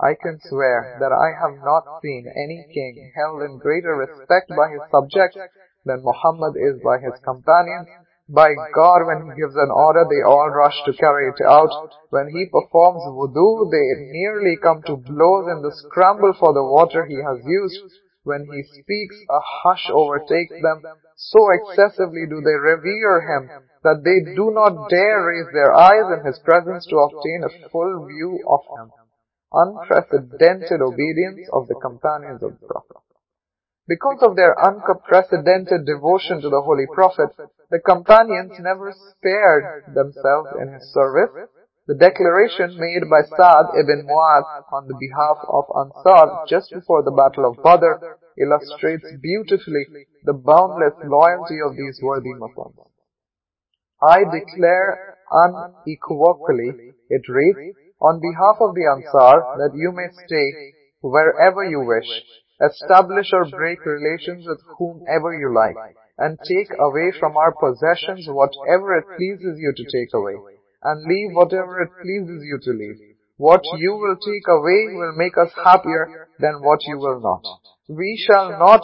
I can swear that I have not seen any king held in greater respect by his subjects than Muhammad is by his companions. By God, when he gives an order, they all rush to carry it out. When he performs wudu, they nearly come to blows in the scramble for the water he has used. When he speaks, a hush overtakes them. So excessively do they revere him that they do not dare raise their eyes in his presence to obtain a full view of him. Unprecedented obedience of the companions of the Prophet. Because of their unprecedented devotion to the Holy Prophet, the companions never spared themselves in his service. The declaration made by Sa'd ibn Mu'adh on the behalf of Ansar just before the Battle of Badr illustrates beautifully the boundless loyalty of these worthy Muslims. I declare unequivocally, it reads, on behalf of the Ansar that you may stay wherever you wish, establish or break relations with whomever you like, and take away from our possessions whatever it pleases you to take away, and leave whatever it pleases you to leave. What you will take away will make us happier than what you will not. We shall not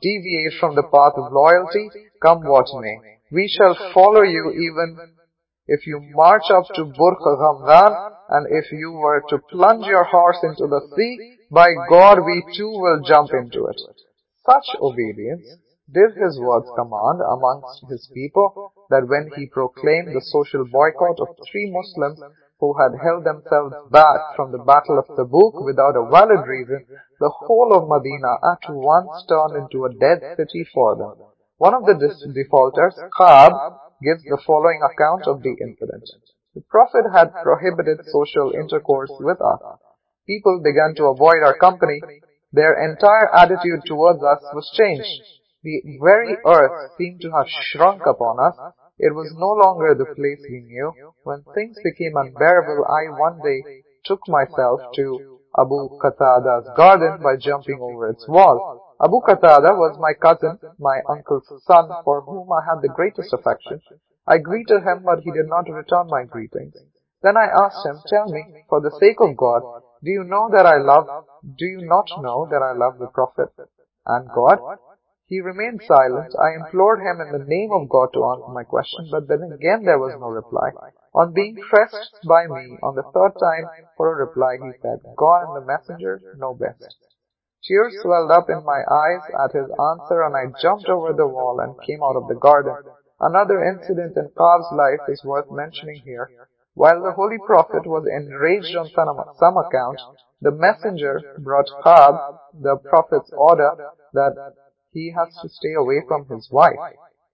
deviate from the path of loyalty, come what may. We shall follow you even if you march up to Burj Ghamdan, and if you were to plunge your horse into the sea, by God, we too will jump into it. Such obedience did his words command amongst his people that when he proclaimed the social boycott of three Muslims who had held themselves back from the Battle of Tabuk without a valid reason, the whole of Medina at once turned into a dead city for them. One of the defaulters, Ka'b, gives the following account of the incident. The Prophet had prohibited social intercourse with us people began to avoid our company, their entire attitude towards us was changed. The very earth seemed to have shrunk upon us. It was no longer the place we knew. When things became unbearable, I one day took myself to Abu Qatada's garden by jumping over its wall. Abu Qatada was my cousin, my uncle's son, for whom I had the greatest affection. I greeted him, but he did not return my greetings. Then I asked him, Tell me, for the sake of God, do you know that I love, do you not know that I love the Prophet and God? He remained silent. I implored him in the name of God to answer my question, but then again there was no reply. On being pressed by me on the third time for a reply, he said, God and the messenger know best. Tears swelled up in my eyes at his answer and I jumped over the wall and came out of the garden. Another incident in Ka'b's life is worth mentioning here. While the Holy Prophet was enraged on some account, the messenger brought Ka'b the Prophet's order that he has to stay away from his wife.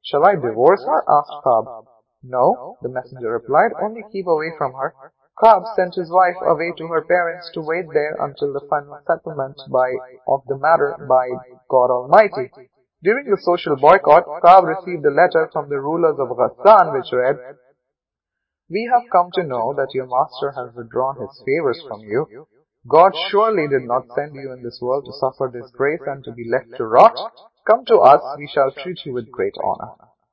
Shall I divorce her? asked Ka'b. No, the messenger replied, only keep away from her. Ka'b sent his wife away to her parents to wait there until the final settlement by, of the matter by God Almighty. During the social boycott, Ka'b received a letter from the rulers of Ghassan which read, we have come to know that your master has withdrawn his favors from you. God surely did not send you in this world to suffer disgrace and to be left to rot. Come to us, we shall treat you with great honor.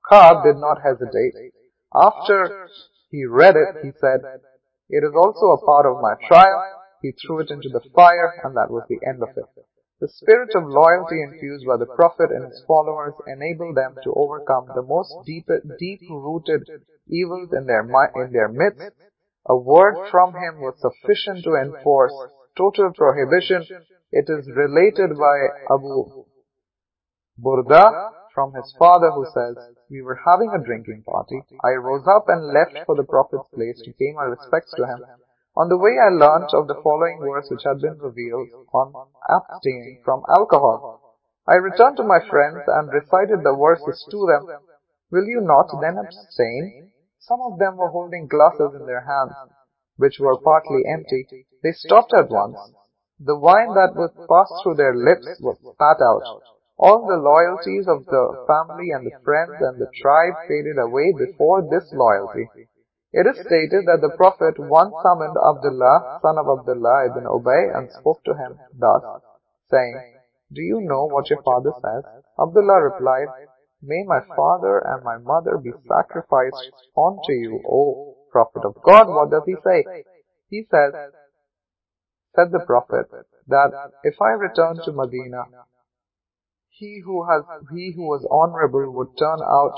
Ka'b did not hesitate. After he read it, he said, It is also a part of my trial. He threw it into the fire, and that was the end of it. The spirit of loyalty infused by the Prophet and his followers enabled them to overcome the most deep-rooted evils in their, in their midst. A word from him was sufficient to enforce total prohibition. It is related by Abu Burda from his father who says, We were having a drinking party. I rose up and left for the Prophet's place to pay my respects to him. On the way I learnt of the following verse which had been revealed on abstaining from alcohol. I returned to my friends and recited the verses to them. Will you not then abstain? Some of them were holding glasses in their hands, which were partly empty. They stopped at once. The wine that was passed through their lips was spat out. All the loyalties of the family and the friends and the tribe faded away before this loyalty. It is stated that the Prophet once summoned Abdullah, son of Abdullah ibn Ubay, and spoke to him thus, saying, Do you know what your father says? Abdullah replied, May my father and my mother be sacrificed unto you, O Prophet of God. What does he say? He says, said the Prophet, that if I return to Medina, he who has he who was honorable would turn out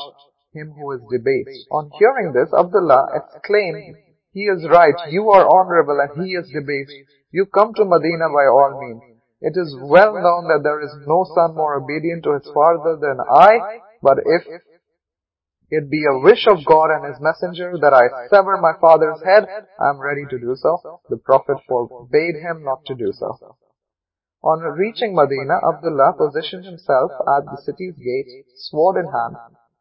him who is debased. On hearing this, Abdullah exclaimed, He is right, you are honorable and he is debased. You come to Medina by all means. It is well known that there is no son more obedient to his father than I, but if it be a wish of God and His messenger that I sever my father's head, I am ready to do so. The Prophet forbade him not to do so. On reaching Medina, Abdullah positioned himself at the city's gate, sword in hand,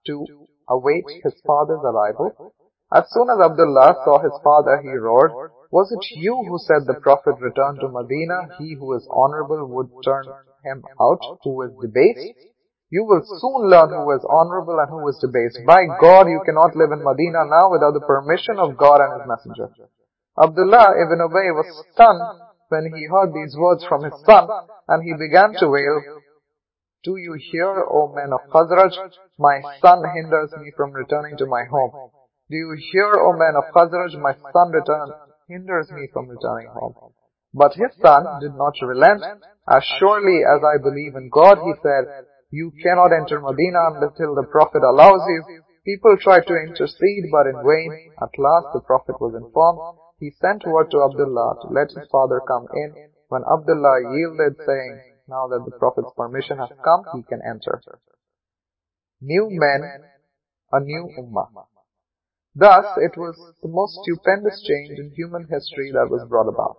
to await his father's arrival. As soon as Abdullah saw his father, he roared, Was it you who said the Prophet returned to Medina? He who is honorable would turn him out who is debased? You will soon learn who is honorable and who is debased. By God, you cannot live in Medina now without the permission of God and His Messenger. Abdullah ibn Ubay was stunned when he heard these words from his son, and he began to wail, Do you hear, O men of Khazraj? My son hinders me from returning to my home. Do you hear, O men of Khazraj? My son return, hinders me from returning home. But his son did not relent. As surely as I believe in God, he said, You cannot enter Medina until the Prophet allows you. People tried to intercede, but in vain. At last the Prophet was informed he sent word to Abdullah to let his father come in. When Abdullah yielded, saying, Now that the Prophet's permission has come, he can enter. New men, a new ummah. Thus, it was the most stupendous change in human history that was brought about.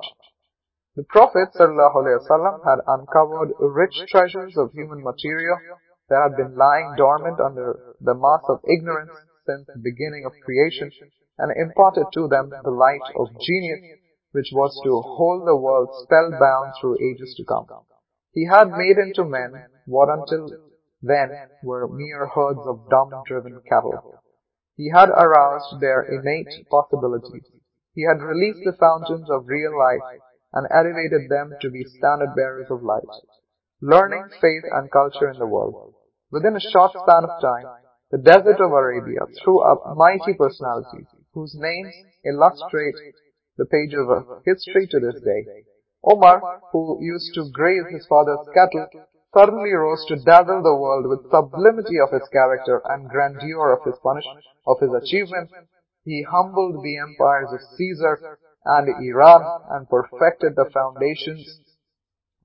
The Prophet ﷺ had uncovered rich treasures of human material that had been lying dormant under the mass of ignorance since the beginning of creation and imparted to them the light of genius, which was to hold the world spellbound through ages to come. He had made into men what until then were mere herds of dumb-driven cattle. He had aroused their innate possibilities. He had released the fountains of real life and elevated them to be standard bearers of light, learning, faith, and culture in the world. Within a short span of time, the desert of Arabia threw up mighty personalities whose names illustrate the page of history to this day. Omar, who used to graze his father's cattle, suddenly rose to dazzle the world with sublimity of his character and grandeur of his punish of his achievements. He humbled the empires of Caesar and Iran and perfected the foundations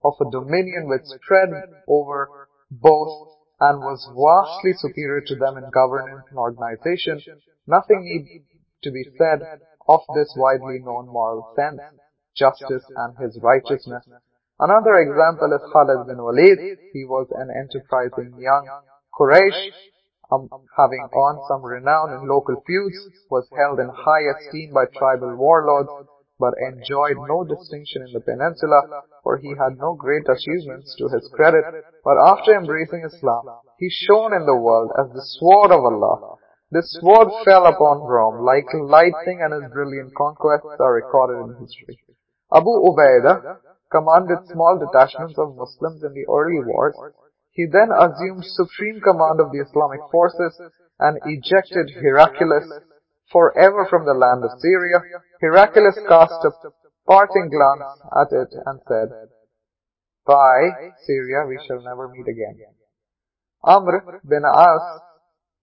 of a dominion which spread over both and was vastly superior to them in governance and organization. Nothing need to be said of this widely known moral sense, justice, and his righteousness. Another example is Khalid bin Walid. He was an enterprising young Quraysh, Um, having earned some renown in local feuds, was held in high esteem by tribal warlords, but enjoyed no distinction in the peninsula, for he had no great achievements to his credit. But after embracing Islam, he shone in the world as the sword of Allah, this sword fell upon Rome like lightning and his brilliant conquests are recorded in history. Abu Ubaidah commanded small detachments of Muslims in the early wars. He then assumed supreme command of the Islamic forces and ejected Heraclius forever from the land of Syria. Heraclius cast a parting glance at it and said, Bye, Syria, we shall never meet again. Amr bin As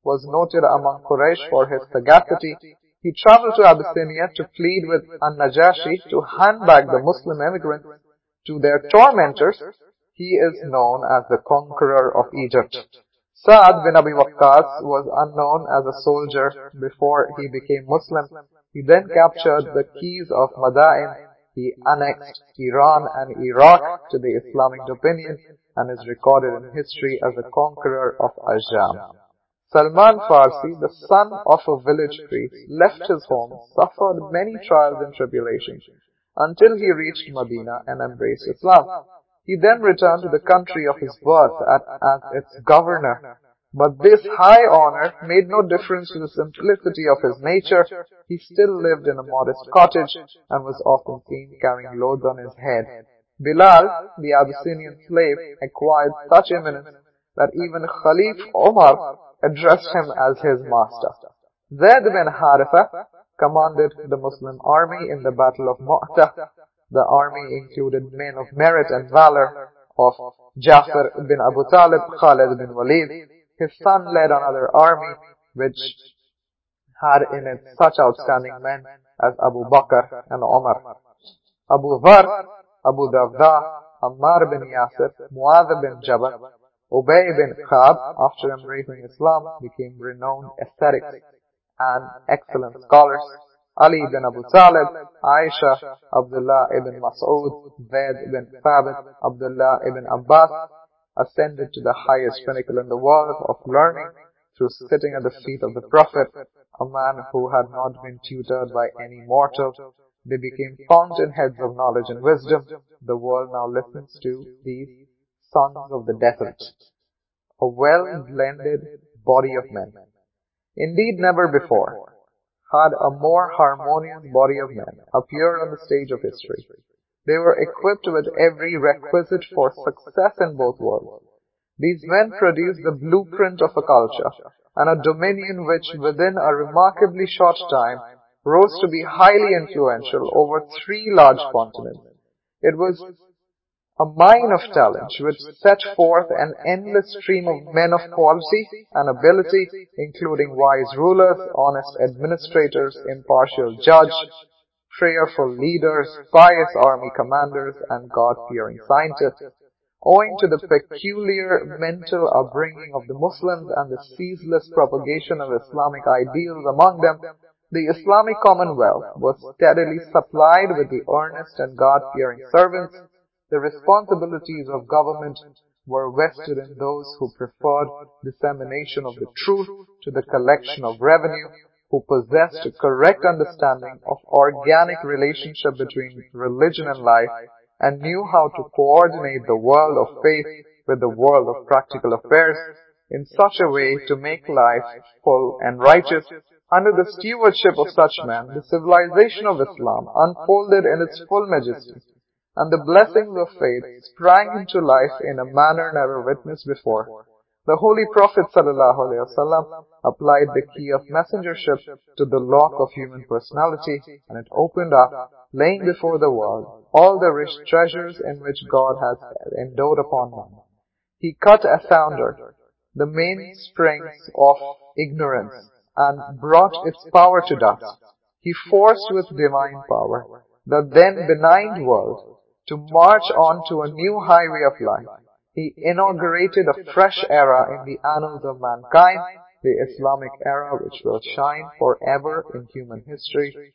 was noted among Quraysh for his sagacity. He traveled to Abyssinia to plead with An-Najashi to hand back the Muslim immigrants to their tormentors. He is known as the conqueror of Egypt. Sa'ad bin Abi Waqqas was unknown as a soldier before he became Muslim. He then captured the keys of Madain, he annexed Iran and Iraq to the Islamic dominion and is recorded in history as a conqueror of Ajam. Salman Farsi, the son of a village priest, left his home, suffered many trials and tribulations, until he reached Medina and embraced Islam. He then returned to the country of his birth as its governor. But this high honor made no difference to the simplicity of his nature. He still lived in a modest cottage and was often seen carrying loads on his head. Bilal, the Abyssinian slave, acquired such eminence that even Khalif Omar addressed him as his master. Zayd bin Haritha commanded the Muslim army in the Battle of Mu'tah. The army included men of merit and valor of Jafar bin Abu Talib, Khalid bin Walid. His son led another army which had in it such outstanding men as Abu Bakr and Umar. Abu Dhar, Abu Darda, Ammar bin Yasir, Muadh bin Jabal, Ubay bin Ka'b, after embracing Islam, became renowned ascetics and excellent scholars. Ali ibn Abu Talib, Aisha, Abdullah ibn Mas'ud, Zayd ibn Thabit, Abdullah ibn Abbas ascended to the highest pinnacle in the world of learning through sitting at the feet of the Prophet, a man who had not been tutored by any mortal. They became fountainheads of knowledge and wisdom. The world now listens to these sons of the desert, a well-blended body of men. Indeed, never before had a more harmonious body of men appeared on the stage of history. They were equipped with every requisite for success in both worlds. These men produced the blueprint of a culture and a dominion which within a remarkably short time rose to be highly influential over three large continents. It was a mine of talent which set forth an endless stream of men of quality and ability, including wise rulers, honest administrators, impartial judge, prayerful leaders, pious army commanders, and God-fearing scientists. Owing to the peculiar mental upbringing of the Muslims and the ceaseless propagation of Islamic ideals among them, the Islamic Commonwealth was steadily supplied with the earnest and God-fearing servants the responsibilities of government were vested in those who preferred dissemination of the truth to the collection of revenue, who possessed a correct understanding of organic relationship between religion and life, and knew how to coordinate the world of faith with the world of practical affairs in such a way to make life full and righteous. Under the stewardship of such men, the civilization of Islam unfolded in its full majesty and the blessings of faith sprang into life in a manner never witnessed before. The Holy Prophet ﷺ applied the key of messengership to the lock of human personality, and it opened up, laying before the world all the rich treasures in which God has endowed upon man. He cut asunder the main springs of ignorance and brought its power to dust. He forced with divine power the then benign world to march on to a new highway of life. He inaugurated a fresh era in the annals of mankind, the Islamic era which will shine forever in human history.